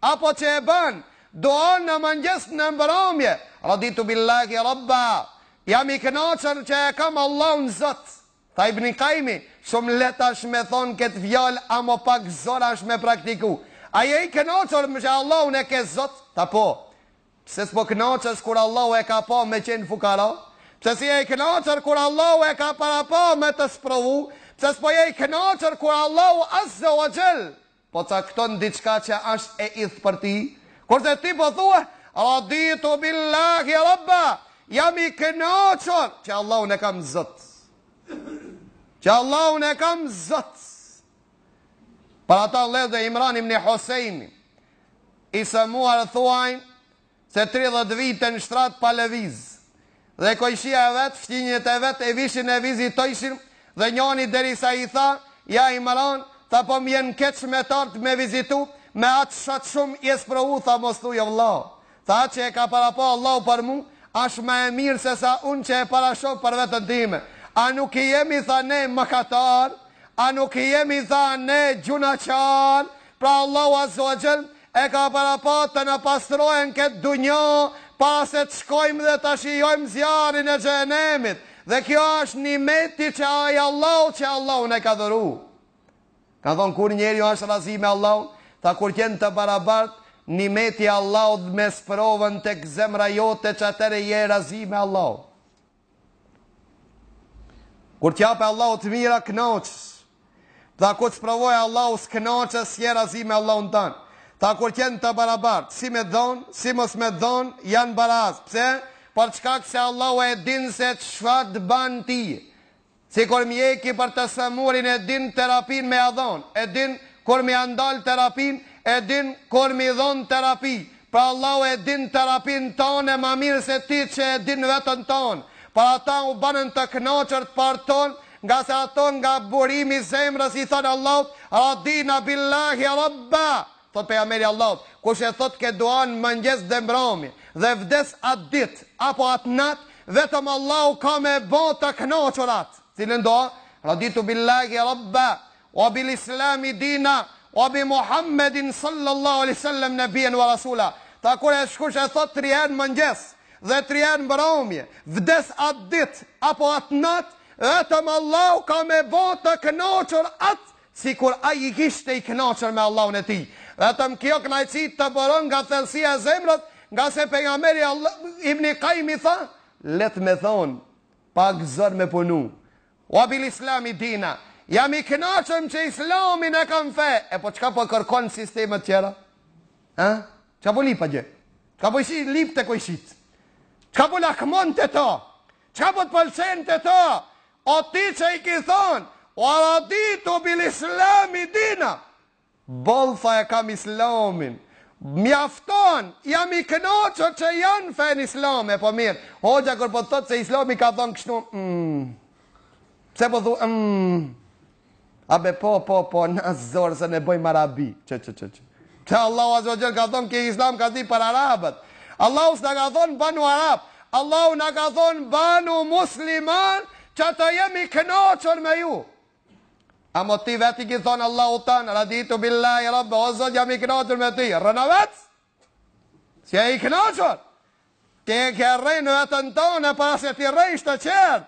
apo që e bën duanë në mëngjes në mbrëmje, Raditu billahi rabba, jam i kënaqur që e kam Allahun Zot. Tha Ibn Kajimi, shumë lehtë është me thonë këtë fjalë ama pak zor është me praktiku. A je i kënaqur që Allahun e ke Zot? Tha po. Pse s'po kënaqesh kur Allahu e ka parapa me qenë fukara? Pse s'je i kënaqur kur Allahu e ka parapa me të sprovu? Pse s'po je i kënaqur kur Allahu Azze wa Xhell po cakton diçka që asht e idhtë për ty? Kurse ti po thua, Raditu billahi rabba, jam i kënaqur që Allahun e kam Zot. Që Allahun e kam Zot. Për ata vllezër edhe Imran ibn Husejn, i sëmurë thuajnë se 30 vite në shtrat pa lëvizë, dhe kojshia e vet, fqinjët e vet e vishin e vizitojshin dhe njani derisa i tha, ja Imran, tha po m'vjen keq me t'ardh me t'vizitu, me aq shat shumë je sprovu tha mos thuj o vlla, Tha që e ka parapa Allahu për mu, asht ma e mirë sesa unë që e parashoh për veten time. A nuk jemi tha ne mëkatarë? A nuk jemi tha ne gjynahqarë? Pra Allahu Azze wa Xhell e ka parapa të na pastrojë në këtë dunja para se të shkojmë dhe ta shijojmë zjarrin e xhehenemit. Dhe kjo asht nimeti që ai Allahu që Allahu na ka dhuru. Ka thonë kur njeriu asht razi me Allahun, tha kur t'jenë të barabart nimeti i Allahut dhe me sprovën tek zemra jote që atëhere je razi me Allahun. Kur t'jep Allahu të mira kënaqesh. Tha kur të sprovon Allahu s'kënaqesh je razi me Allahun tanë. Tha kur t'jenë të barabart, si me t'dhonë, si mos me t'dhonë, janë baraz. Pse? Për shkak se Allahu e dinë se çfarë t'ban ty. Sikur mjeku për të sëmurin e din terapinë me ja dhënë, e din kur me ja ndalë terapinë, e din kur me i dhënë terapi. Pra Allahu e din terapinë tande ma mirë se ti që e din veten tande. Pra ata u banën të kënaqur t'parët tonë, ngase ato nga burimi i zemrës i thanë Allahut, Radina billahi rabba! Thotë Pejgamberi i Allahut, Kush e thotë këtë dua n'mëngjes dhe mbrëmje, dhe vdes atë ditë, apo atë natë, vetëm Allahu ka me e ba të kënaqur atë. Cilën dua? Raditu billahi rabba, wa bil islami dina, wa bi Muhammedin sallallahu alejhi wasallam nabiyyan wa rasula. Tha kush, kush e thotë tri herë n'mëngjes, dhe tri herë mbrëmje, vdes atë ditë, apo atë natë, vetëm Allahu ka me e ba të kënaqur atë Sikur ai që ishte i kënaqur me Allahun e tij. Vetëm kjo kënaqësi të burojë nga thellësia e zemrës, ngase pejgamberi All, Ibn Qayimi tha, Lehtë me thonë, pak zor me punu. Wa bil Islami dina, Jam i kënaqur që Islamin e kam fe. E po çka po kërkon n'sistemet tjera? Ë? Çka po lyp atje? Çka po lyp te kojshitë? Çka po lakmon te ta? Çka po të pëlqen te ta? O ti që i ki thanë, Wa raditu bil islami dina, Boll, tha, e kam islamin, Mjafton, jam i kënaqur që jam n'fenë islame, po mirë, hoxha kur po të thotë se islami ka thanë kështu, ëmëë, pse po thua ëmëë? A be po po po na zor se ne bojmë arabi. Ç ç ç. Se Allahu azza wa xhel ka thon ky islam ka ardh për arabët. Allahu s'na ka thon banu arab. Allahu na ka thon banu musliman që të jem i kënaqur me ju. Amo ti vetë i ki thonë Allahut tanë, raditu billahi rabbe, o zot jam i kënaqur me ti, rrena vetë? Si e i kënaqur? Ti e ke rrejt veten tonde para se t'i rrejsh të tjerët.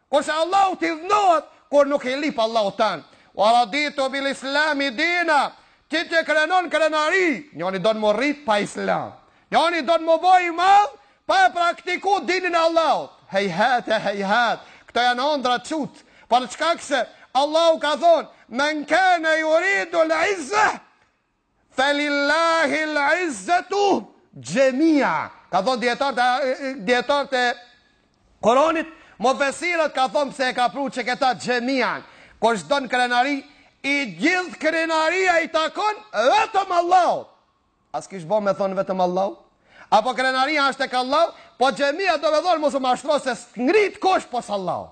Kurse Allahu t'idhnohet kur nuk i lip Allahut tanë. Wa raditu bil islami dina, Ti të krenon krenari, njoni don mu rrit pa Islam. Njoni don mu bo i madh pa e praktiku dinin e Allahut. Hejhate hejhat, këto janë ondrra qyt, për shkak se Allahu ka thonë, Men kane yuridu al-izzah Felillahil izzetu xhemija. Ka thonë dijetarët, dijetarët e Kuranit, mufesirët ka thonë pse e ka pru qeketa xhemija. Kush don krenari, e gjithë krenaria i takon vetëm Allahut. A s'kish bo me thonë vetëm Allahut? Apo krenaria është e ka Allahu? Po xhemija do me thonë mos u mashtro se s'ngrit kush pos Allahut.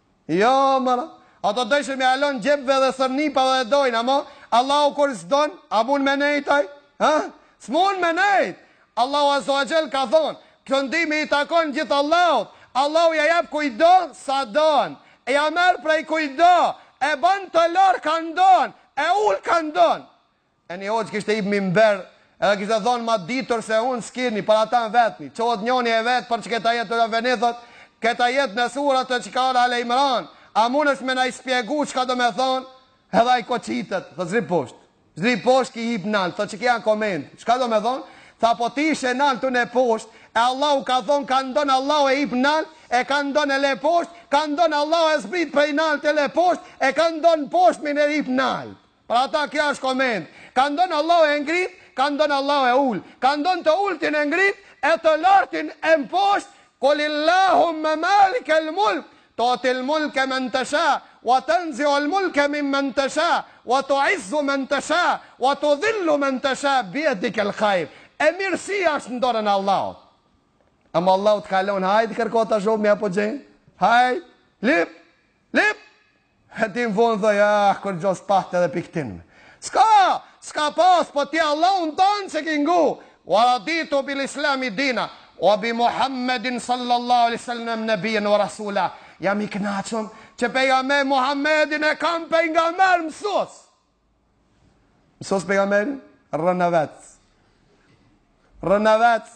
Jo mor, ata dojshin me alon gjepve dhe sërnipave edhe dojnë, amo, Allahu kur s'don, a mun me nejt aj? Ha? S'mun me nejt! Allahu Azza wa Jall ka thonë, sundimi i takon gjithë Allahut, Allahu ja jep kujt do, sa don, e ja merr prej kujt do, e ban të lartë kan don, e ul kan don. E një hoxhë kishte hip n'mimber edhe kishte thonë ma ditur se unë skirni por ata në vetmi çohet njoni e vet për qeket ajet n'ven i thotë ket ajet në suret që ka në Ali Imran a munesh me na e shpjegu çka do me thonë edhe aj hoxhës i thotë zbrit posht zbrit posht ky hip nalt thotë qeky osht koment çka do me thonë tha po ti ishe nalt e unë posht e Allahu ka thonë kan don Allahu e hip nalt e kan don e le posht kan don Allahu e zbrit prej nalt e le posht e kan don poshtmin e hip nalt Për ata kjo është koment. Kan don Allahu e ngrit, kan don Allahu e ul. Kan don të ultin e ngrit e të lartin e mposht, Kulillahumma malikel mulk, tu'til mulke men tesha, wa tenzi'ul mulke mim men tesha, wa tu'izzu men tesha, wa tudhillu men tesha, biyedikel khajr. E mirësia është në dorën e Allahut. Ama Allahu të ka lon, hajt kërko ta shohim a po gjen. Hajt, lip, lip. E ti më vonë thoj ah kur gjo spaht edhe pik tin. Ska, ska pas, po ti Allahun tonë s'e ki ngu. Wa raditu bil islami dina, wa bi Muhammedin sallallahu alaihi wasallam nabiyyan wa rasula. Jam i knaqëm që pejgamber Muhammedin e kam pejgamber mësues. Mësues pejgamberin? Rren e vetës. Rren e vetës.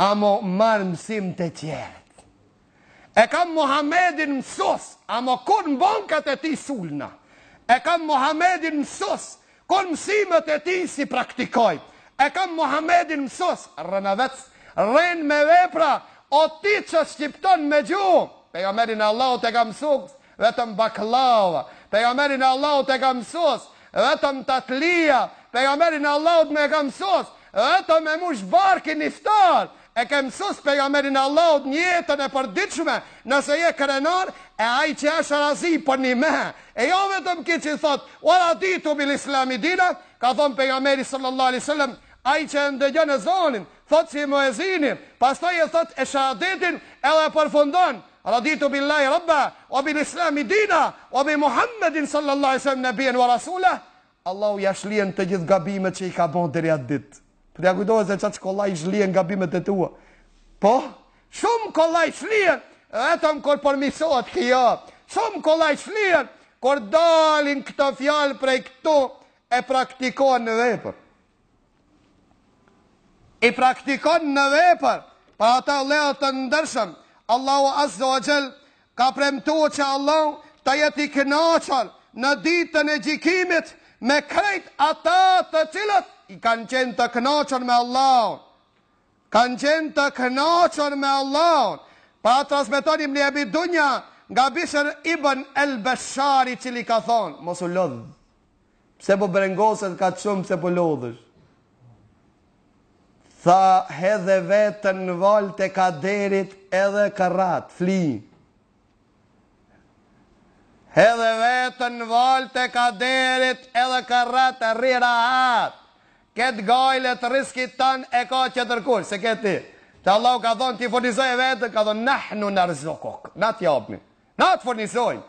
Amo marr mësim te tjerët. E kam Muhammedin mësus, amo kurrë në bankat e tij s'ulna. E kam Muhammedin mësus, kurrë mësimet e tij s'i praktikoj. E kam Muhammedin mësus, rrenavec, rren me vepra, o ti që shqipton me gjuhë, pejgamberin e Allahut e kam mësus, Vetëm bakllava. Pejgamberin e Allahut e kam mësues. Vetëm tatlija. Pejgamberin e Allahut me e kam mësues. Vetëm me mush barkin iftar. E ke mësues pejgamberin e Allahut në jetën e përditshme nëse je krenar e ai që është razi për nime e jo vetëm ky që thot wa raditu bil islami dina ka thon pejgamberi sallallahu alaihi wasallam ai që e ndëgjon ezanin thotë si muezini, pastaj e thotë e shahadetin edhe e përfundon, Raditu billahi rabba, wa bil islami dina, wa bi Muhammedin sallallahu alejhi ve sellem nabiyyan wa rasula, Allahu ia shlyen të gjithë gabimet që i ka bon deri atë ditë. Po tya t'kujtohet se qaq kollaj shlihen gabimet e tua. Po, shumë kollaj shlihen, vetëm kur përmisohet kjo. Shumë kollaj shlihen, kur dalin këto fjalë prej këtu e praktikohen në vepër. i praktikon në vepër prandaj vëllezër të ndershëm. Allahu Azza wa Jall ka premtuar që Allahu të jetë i kënaqur në ditën e gjykimit me krejt ata të cilët i kanë qenë të kënaqur me Allahun. Kanë qenë të kënaqur me Allahun. Pra transmeton Ibn Abi Dunya nga Bishr ibn al-Bashari i cili ka thonë, mos u lodh. Pse po brengosesh kaq shumë pse po lodhesh? Tha hedhe vetën në valë të kaderit edhe karat, fli. Hedhe vetën në valë të kaderit edhe karat, rri rahat. Këtë gajle t'rriskit tan e ka tjetërkush, s'e ke ti. Se Allahu ka thonë, ti furnizoje veten, ka thonë, nahnu narzukuk, na t'japim. Na të furnizojmë,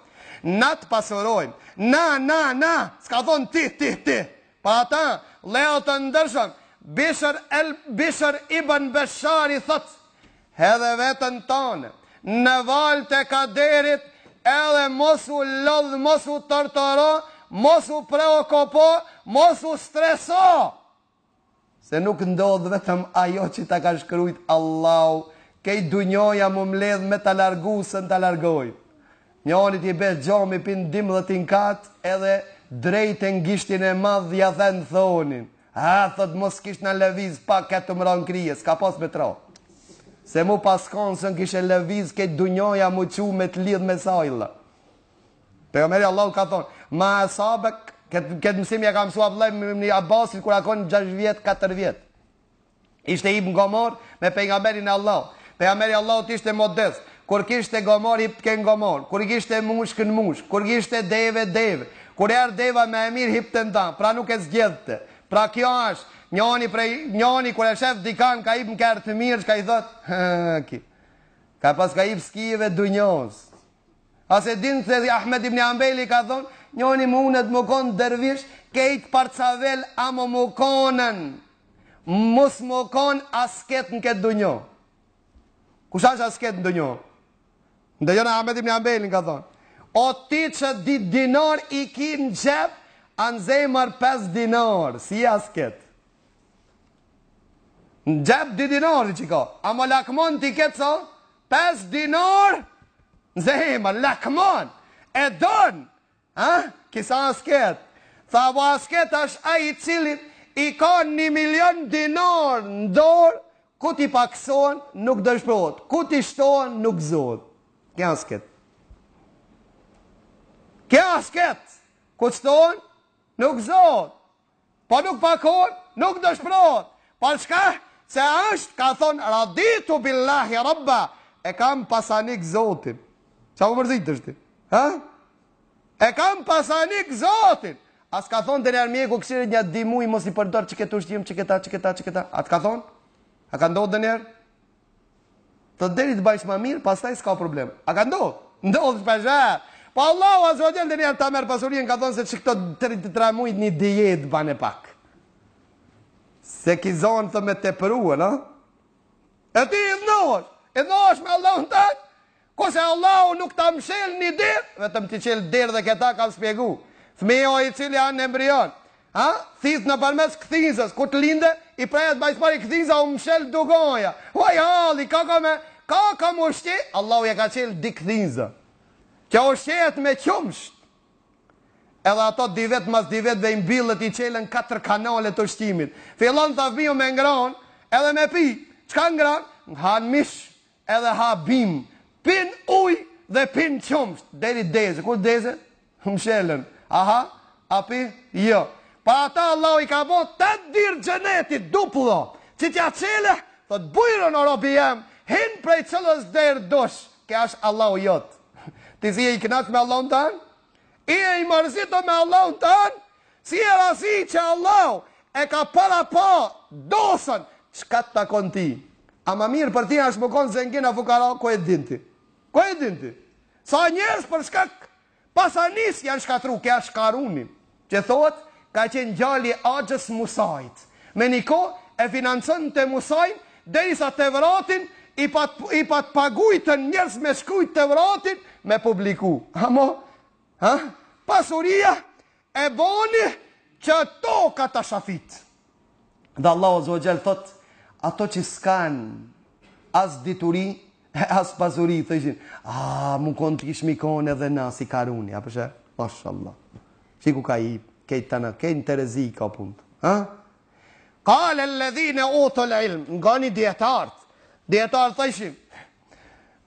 na të pasurojmë, na, na, na, s'ka thonë ti, ti, ti. Prandaj, vllezër të ndërshëm, Bishr el, Bishr ibn Beshari thot, hedhe vetën tane, në valë të kaderit, edhe mos u lodh, mos u torturo, mos u preokupo, mos u streso! Se nuk ndodh vetëm ajo që ta ka shkrujt Allahu kejt dunjoja m'u mledh me ta largu s'un ta largojnë njanit i bje xhami pi njimdhetit kat edhe drejt e n' gishtin e madh ja then thonin, ha, thot mos kish na lëviz pak këtë të mramën, krejt s'ka pas me t'ra. Se m'u pas kon s'un kishe lëviz kejt dunjoja m'u çu me të lidh me sajllë Pejgamberi i Allahut ka thonë, ma asabek, këtë kët mësim ja ka mësu Abdullah ibn Abbasit kur a kon 6 vjet, 4 vjet. Ishte hip n'gomor me pejgamberin e Allahut. Pejgamberi i Allahut ishte modest. Kur kishte gomor hipke n'gomor, kur kishte mushk, n'mushk, kur kishte deve, deve, kur ke deva ma e mirë hipke n'ta, pra nuk e zgjedhte. Pra kjo është, njoni, prej, njoni kur e shef dikan ka hip n'kerr të mirë, çka i thot, ki, ka pas, ka hip skive dë njësë. A se din se Ahmed ibn Hanbeli ka thonë, njoni mundet m'u konë dervish, kejt parcavel amo m'u kon e mos m'u kon asket në këtë dunjo. Kush ashtë asket në dunjo? Ndëgjone Ahmed ibn Hanbeli ka thonë, o ti që di dinar i ki në xhep, a n'zemër 5 dinar, s'je asket. Në xhep di dinar i ki, çka, amo lakmon t'i ketë sa, Pesë dinarë në zemër, lakmon, e don, ha, ki s'a asket. Tha po asket është ai i cili i ka një milion dinarë në dorë, kur t'i pakson nuk dëshprot, kur t'i shton nuk gzot. Ki a asket. Ki a asket, kur shton nuk gzot. Po kur pakson, nuk dëshprohet. Për çka? Se është, ka thonë, raditu billahi rabba, e kam besnik Zotin. Ça po mërzitesh ti? Ha? E kam besnik Zotin. A s't'ka thonë denjerë mjeku kqyre, nja di muj mos i përdor qëkëtë ushqim, qëkëta, qëkëta, qëkëta? A t'ka thonë? A ka ndodhë denjerë? Të deri të bahesh ma mirë, pastaj ska problem. A ka ndodh? Ndodh shpesher! Po Allahu Azza wa Jall denjerë ta merr pasurinë ka thonë se qëkëto dy-tre muj një dijetë bane pak. Se ki zonë të me tepruën, a? E ti idhnohesh, idhnohesh me Allahun, a, Kurse Allahu nuk ta mshel ni derë, vetëm t'i çel di, edhe keta kam spjegu. Fmiu i cili a n'embrion, ha, thith nëpërmes kthinzës, kur të linde, i prehet s'pari kthinza, u mshel dugoja. Vaj halli, ka ka me, ka ka m'u ushqe, Allahu ja ka çel di kthinza. Kjo ushqehet me qumësht. Edhe ato dy vjet mas dy vjetëve i mbillet i çelen katër kanale të ushqimit. Fillon tash fmiu me ngran, edhe me pi. Çka ngran? Han mish, Edhe ha bim. Pin ujë dhe pin qumësht. Deri dese. Kur dese? Mshelen. A ha? A pi? Jo. Për ata Allahu i ka bo tetë dyr xhenetit duplo. Që t'ja çelë, thot bujrum o robi jem, hin prej cillës derë dush. Ky asht Allahu jot. Ti s'je i knaqt me Allahun tan? Je i mërzitur me Allahun tan? S'je razi qe Allahu e ka parapa dozën çka të takon ti a ma mir për ty asht mu kon zengin a fukara ku e din ti ku e din ti sa njerz për shkak pasanis jan shkatru ky asht Karuni qe thohet ka qen djali i axhës musait me ni koh e financon te musain derisa tevratin i pat i pat pagujtën njerz me shkrujt tevratin me publiku amo Ha? Pasuria e boni që toka ta shafit. Dhe Allahu azze ue xhel thot, ato që s'kan as dituri, e as pasuri, thojshin, a, mu kon të kishmi kon edhe na si Karuni, a pe sheh, mashallah. Si kuka ai, kejt tana, kejt në terezi i ka punët. Ha? Kale ledhine utul ilm, ngoni dijetartë, dijetartë thojshin,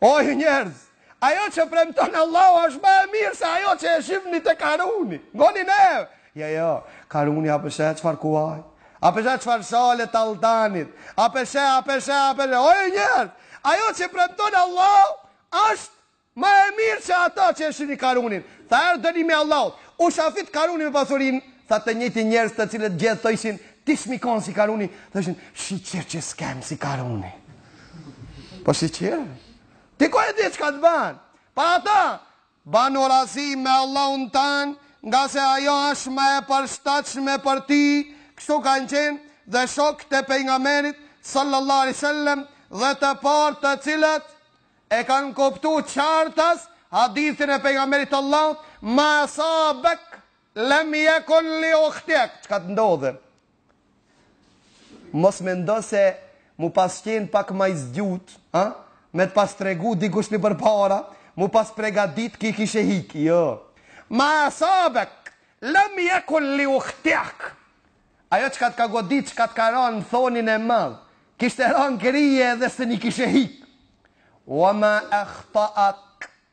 O ju njerëz, ajo që premton Allahu është ma e mirë se ajo që e shihni te Karuni. Ngoni neve. Jo, jo, Karuni a pe sheh çfarë kuaj. A pe sheh çfarë shale të alltanit? A pe sheh, a pe sheh, a pe sheh? O ju njerëz, ajo që premton Allahu është ma e mirë se ata që e shihni Karunin. Tha erdh dënimi i Allahut. U shafit Karuni me pasurin, tha të njëjtit njerëz të cilët dje thojshin t'ishmi kon si Karuni, thojshin shyqyr qi s'kem si Karuni. Po shyqyr Ti ku e di çka të ban Për ata Banu razi me Allahun tan Ngase ajo është ma e përshtatshme për ty Kështu kanë qenë Dhe shokt e pejgamerit Sallallahu alejhi ue sellem Dhe të partë të cilët E kanë kuptu qartas Hadithin e pejgamerit t'Allahut Ma asabek Lem jekun li juhtiek Çka të ndodhe Mos mendo se mu pas qenë pak ma i zgjut, ha? me të pas tregu dikush një përpara, mu pas pregadit ki kishe hik, jo. Ma asabek, lem jekun li juhtiak. Ajo çka të ka godit, çka të ka ranë në thonin e madh, kishte ranë krye edhe se n'i kishe hik. Wa ma akhtaak,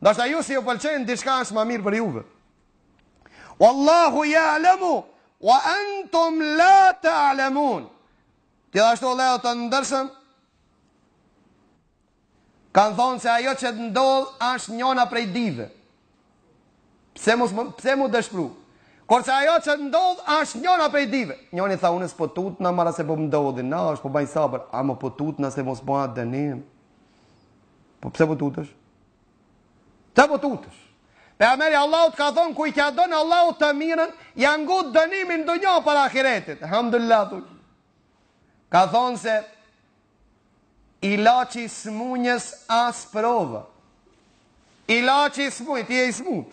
Ndoshta ju s'ju pëlqen diçka është më mirë për juve. Wallahu ya'lamu wa antum la ta'lamun. Gjithashtu të ndershëm kanë thonë se ajo që të ndodh është njëna prej dyve. Pse mos pse mu dëshpru? Kur se ajo që të ndodh është njëna prej dyve. Njoni tha unë s'po tutna ma se po m'ndodhin, nashta po baj sabër, ama po tutna se mos bëhet dënim. Po pse m'u tutesh? Pse po tutesh. Pejgamberi i Allahut ka thënë kujt ia don Allahu të mirën, ia ngut dënimin në dunja para ahiretit. Alhamdulillah tu. Ka thënë se ilaçi smunjës asht sprova. Ilaçi smunjë, ti je i smut.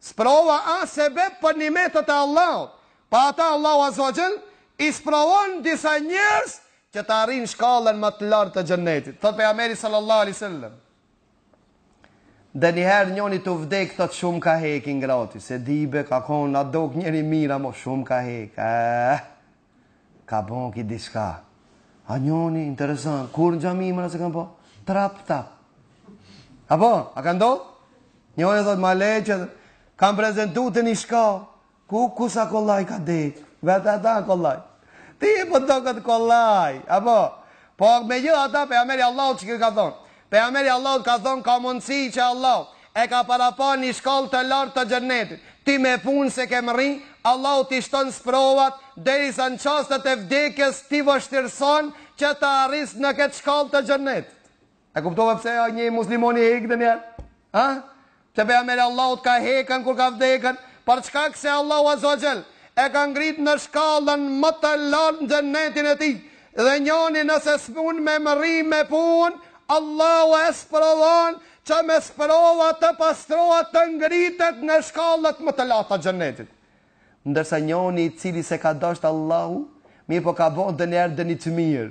Sprova është sebeb për nimetet e Allahut. Për ata Allahu Azza wa Jall i sprovon disa njerëz që të arrijnë shkallën më të lartë të Xhennetit. Thotë Pejgamberi sallallahu alaihi wasallam, Ndonjëherë njoni tu vdek thotë shumë ka hek i ngrati, se di be, ka kon u dok njeri i mirë amo shumë ka hek. Eeh. Ka bo ky diçka. A njoni, interesant, kur n'xhami mrena seç ka bo? Trap, tap. A po, a ka ndodh? Njoni thot, ma le që kam prezentu te një çka. Ku, ku sa kollaj ka dek? Vetëm ata kollaj. Ty po t'doket kollaj. A po, po megjithatë Pejgamberi i Allahut çka ka thonë. Pejgamberi i Allahut ka thënë ka mundësi që Allahu e ka parapa një shkallë të lartë të xhennetit ti me punë s'e ke mrri Allahu t'i shton sprovat derisa në çastet e vdekjes t'i vështirëson që të arrish në këtë shkallë të xhennetit e kuptove pse ai një muslimoni hek ndonjëherë ha Edhe pejgamberi i Allahut ka hekën kur ka vdekën, për çkak se Allahu azza wa jall e ka ngrit në shkallën më të lartë në xhennetin e tij, dhe njani nëse s'mun me mrri me punë, Allahu e sprovon që me sprova të pastrohet të ngritet në shkallët më të larta të xhennetit. Ndërsa njani i cili s'e ka dashtë Allahu, mirëpo ka bo ndonjëherë do ni të mirë,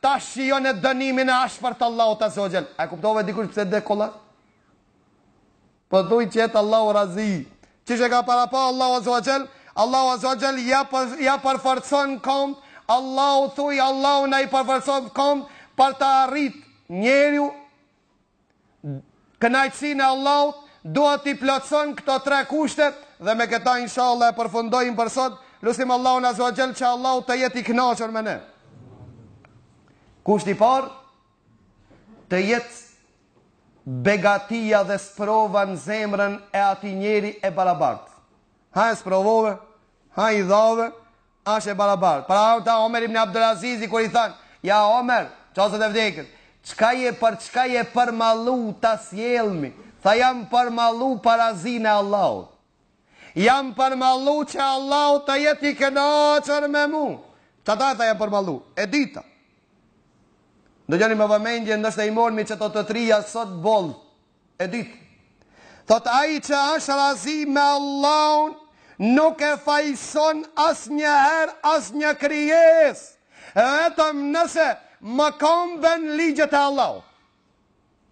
Ta shijon e dënimin e ashpërt të Allahut azze o xhel. A e kuptove dikush pse des kollaj? Po thuj të jetë Allahu razi. Qysh e ka parapa Allahu azze o xhel? Allahu azze o xhel ja, për, ja përforcon kombt, Allahu thuj Allahu na i përforcon kombt. Për ta arrit njeriu kënaqësinë e Allahut duhet t'i plotëson këto tre kushte dhe me këta inshallah e përfundojmë për sot, lusim Allahun azza wa jall që Allahu të jetë i kënaqur me ne. Kushti i parë të jetë begatia dhe sprova në zemrën e atij njeri e barabart. Ha e sprovove, ha i dhave, Asht e barabartë. Pra tha Omer ibn Abdul Azizi kur i thanë, Ja Omer, çastet e vdekjes, çka je, për çka je përmallu ta sjellmi? Tha jam përmallu për razinë e Allahut. Jam përmallu që Allahu të jetë i kënaqur me mu. Qata tha jam përmallu. E dyta. Ndëgjoni me vëmendje, ndoshta i marrmi qeto të trija sot boll E dyta. Thotë ai që është razi me Allahun nuk e fajëson asnjëherë asnjë krijesë, vetëm nëse merren nëpërkamb ligjet e Allahut.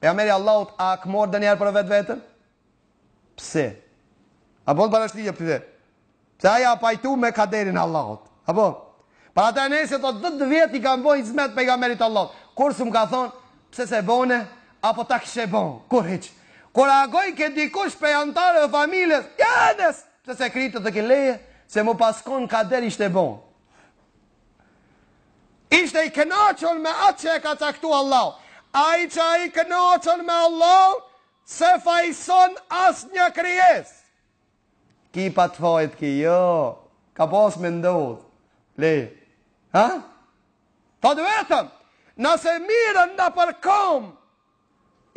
Pejgamberi i Allahut a u hakmor ndonjëherë për vetveten? Pse? Apo? Për çfarë? Pse? Pse ai asht pajtu me kaderin e Allahut. Apo? Për ata Enesi thotë dhetë vjet i kam bo hizmet pejgamberit t'Allahut. Kurrë s'më ka thonë, pse s'e bone, apo ta kishe bo, kurrë hiç. Kur e qortojke dikush prej antarëve t'familjes, ja Enes, pse s'e kryte, thojke leje, se me pas konë kader ishte bo. Ishte i kënaqun me atë që e ka caktu Allahu. Ai që a i kënaqun me Allahun, s'e fajson asnjë krijesë. Ky pat fajt, ky, jo. Ka pas me ndodh. Le. Ha? Thot vetëm, nëse mirren nëpërkom,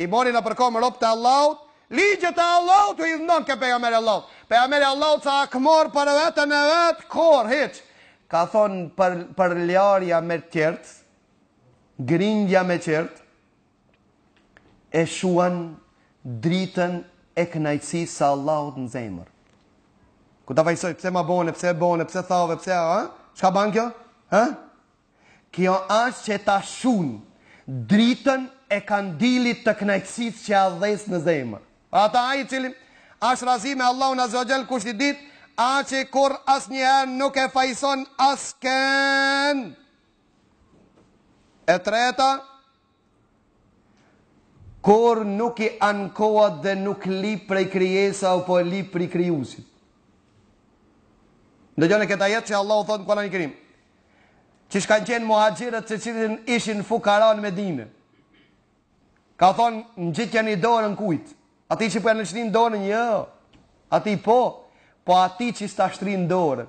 i morrin nëpërkom robtë e Allahut, ligjet e Allahut u hidhnojke pejgamberi i Allahut. Pejgamberi i Allahut s'a hakmorr për veten e vet, kurrë, hiç. Ka thonë për, përlarja me tjertë, grindja me tjertë, e shuan dritën e kënaqësisë së Allahut në zemër. Kur ta fajsoj, pse ma bone, pse e bone, pse thave, pse, ha? Çka ban kjo? Ha? Kjo asht që ta shun dritën e kandilit të kënaqësisë që u dhez në zemër. Për ata ai i cili asht razi me Allahun azze ve xhel kush i dit, ai që kurrë asnjëherë nuk e fajson askën. E treta, Kur nuk i ankohet dhe nuk lyp prej krijesave po lyp prej krijuesit. Ndëgjone kët ajet që Allahu thotë në Kurani Kerim. Qysh kanë qenë muhaxhirët të cilët ishin fukara në Medine. Ka thonë ngjitjani dorën kujt. Atij që po jau shtrin dorën, jo. Jo. Atij po, po atij që s'ta shtrin dorën.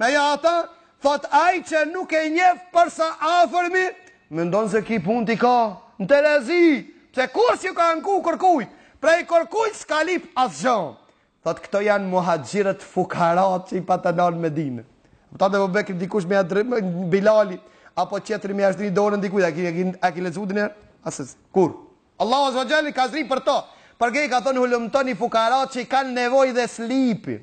Megjithatë, thotë ai që nuk e njeh për së afërmi, mendon se ky punët i ka në terezi, pse kurrë s'ju ka anku kërkujt, prej kërkujt s'ka lyp asgjë. Thotë këto janë muhaxhirët fukara që patën dalë në Medinë. Kupton Ebu Bekri dikush me ia Bilali apo tjetri me ia shtri dorën dikujt, a ke, a ke lexu ndonjëherë? Assesi. Kurrë. Allahu azze ve xhel ka zbrit për to. Për qeto ka thënë hulumtoni fukarat që kanë nevojë dhe s'lypin.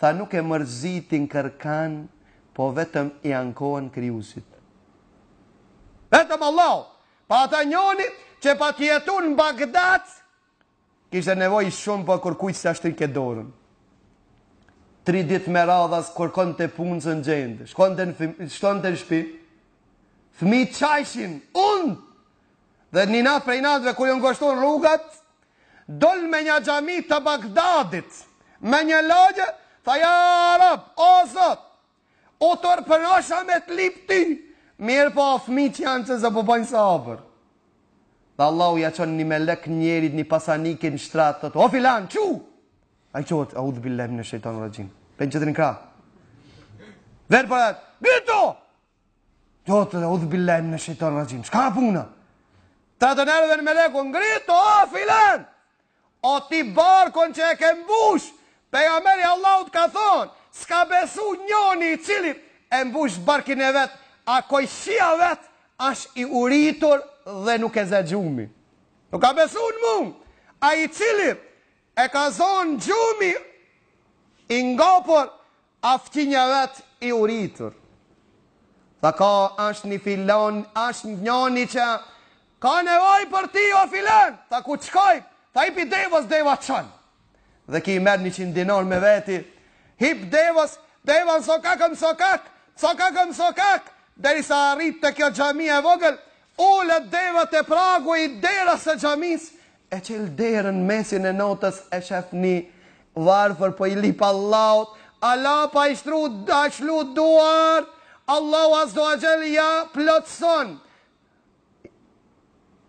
tha nuk e mërzitin kërkan po vetëm i ankohen krijusit. Vetëm Allahut, pa ata njoni që pat jetu në Bagdad, kishte nevoj shumë po kërkujt s'ja shtrike dorën. Tri dit me radhas kërkonte punë s'un gjente, shkonte në shpi, fmi qajshin unt, Dhe një natë prej natve kur ju ngushtun rrugat, dol me një xhami të Bagdadit, me një lagje, tha ja Rab, o Zot, u turpnosha me të lip ty, mirëpo fmi që janë që s'po bojnë sabër. Dhe Allahu ja çon një melek njerit, një pasaniki n'shtrat, thotë, o filan, çu! Ai çohet, audhubilahi mine shejtani rraxhim, bjen në qetrin krah. Verë për atë, bitu! Çohet, audhubilahi mine shejtani rraxhim. Shka puna? Tretën erdh meleku, ngritu, o filan! O ti barkun që e ke mbush, Pejgamberi i Allahut ka thonë, s'ka besu njoni i cili e mbush barkin e vet, a kojshia i vet asht i uritur dhe nuk e zë gjumi. Nuk ka besu në mu ai i cili e ka zonë gjumi i ngopur, A fqinji i vet i uritur. Tha ka asht ni filan asht njani që Ka nevoj për ti o filan Tha ku të shkoj Tha hipi devës deva të çon Dhe ki merri ni qin dinar me veti Hip devës Deva në sokak në sokak Sokak në sokak Derisa arrit te kjo xhamia e vogël Ulet deva te pragu i derës së xhamis E çel derën në mesin e notës e shef ni varfër po i lip Allahut hala pa i shtru a lshu duart Allahu azza wa jall ja plotson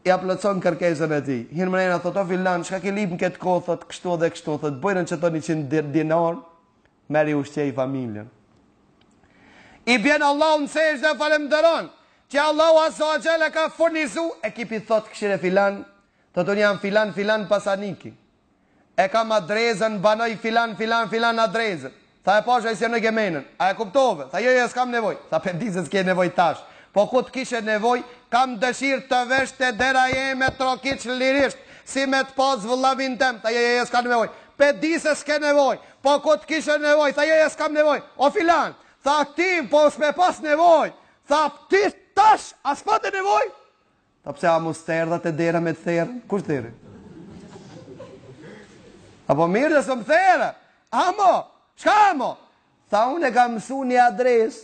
ja plotson kërkesën e tij hin mrena thot o filan çka ke lip në këtë kohë thot kështu dhe kështu thot bujrum qeto 100 dinar Merri ushqej familjen. I bjen Allahut në sexhde falemderon, që Allahu azza wa xhel e ka furnizu, e ky po i thot kshyre filan, thotë jam filan filan pasaniki. E kam adresën, banoj filan filan filan adresën. Tha e pasha e si në gemenën, a e kuptove? Tha jo, jo, s'kam nevoj. Tha po e di se s'ke nevoj tash. Po kur të kishe nevoj, kam dëshirë të vish te dera e me trokit lirisht, si me të pas vëllavin tem. Tha jo, jo, jo, s'kam nevoj. Po e di se s'ke nevoj, Po kur të kishe nevojë, tha jo jo s'kam nevojë, o filan, tha ti po s'me pas nevojë, tha ti tash a s'pate nevojë, tha pse amo s't'erdha te dera me të thirr, kush të thirri? A po mirë dhe s'më thirre, amo, shka amo, tha unë e kam mësu një adresë,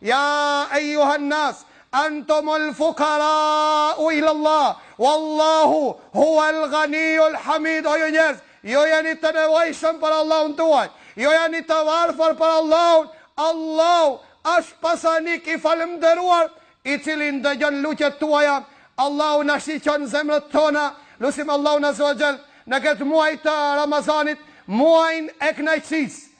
Ja ejuhan-nas antumul fukarau ila Allah wallahu huwal ghaniyul hamid o ju njerëz ju jeni të nevojshëm për Allahun tuaj ju jeni të varfër për Allahun Allahu është pasanik i falënderuar i cili ndëgjon lutjet tuaja Allahu na shiqon zemrat tona lusim Allahun azza wa jall në këtë muaj të Ramazanit muajin e kënaqësisë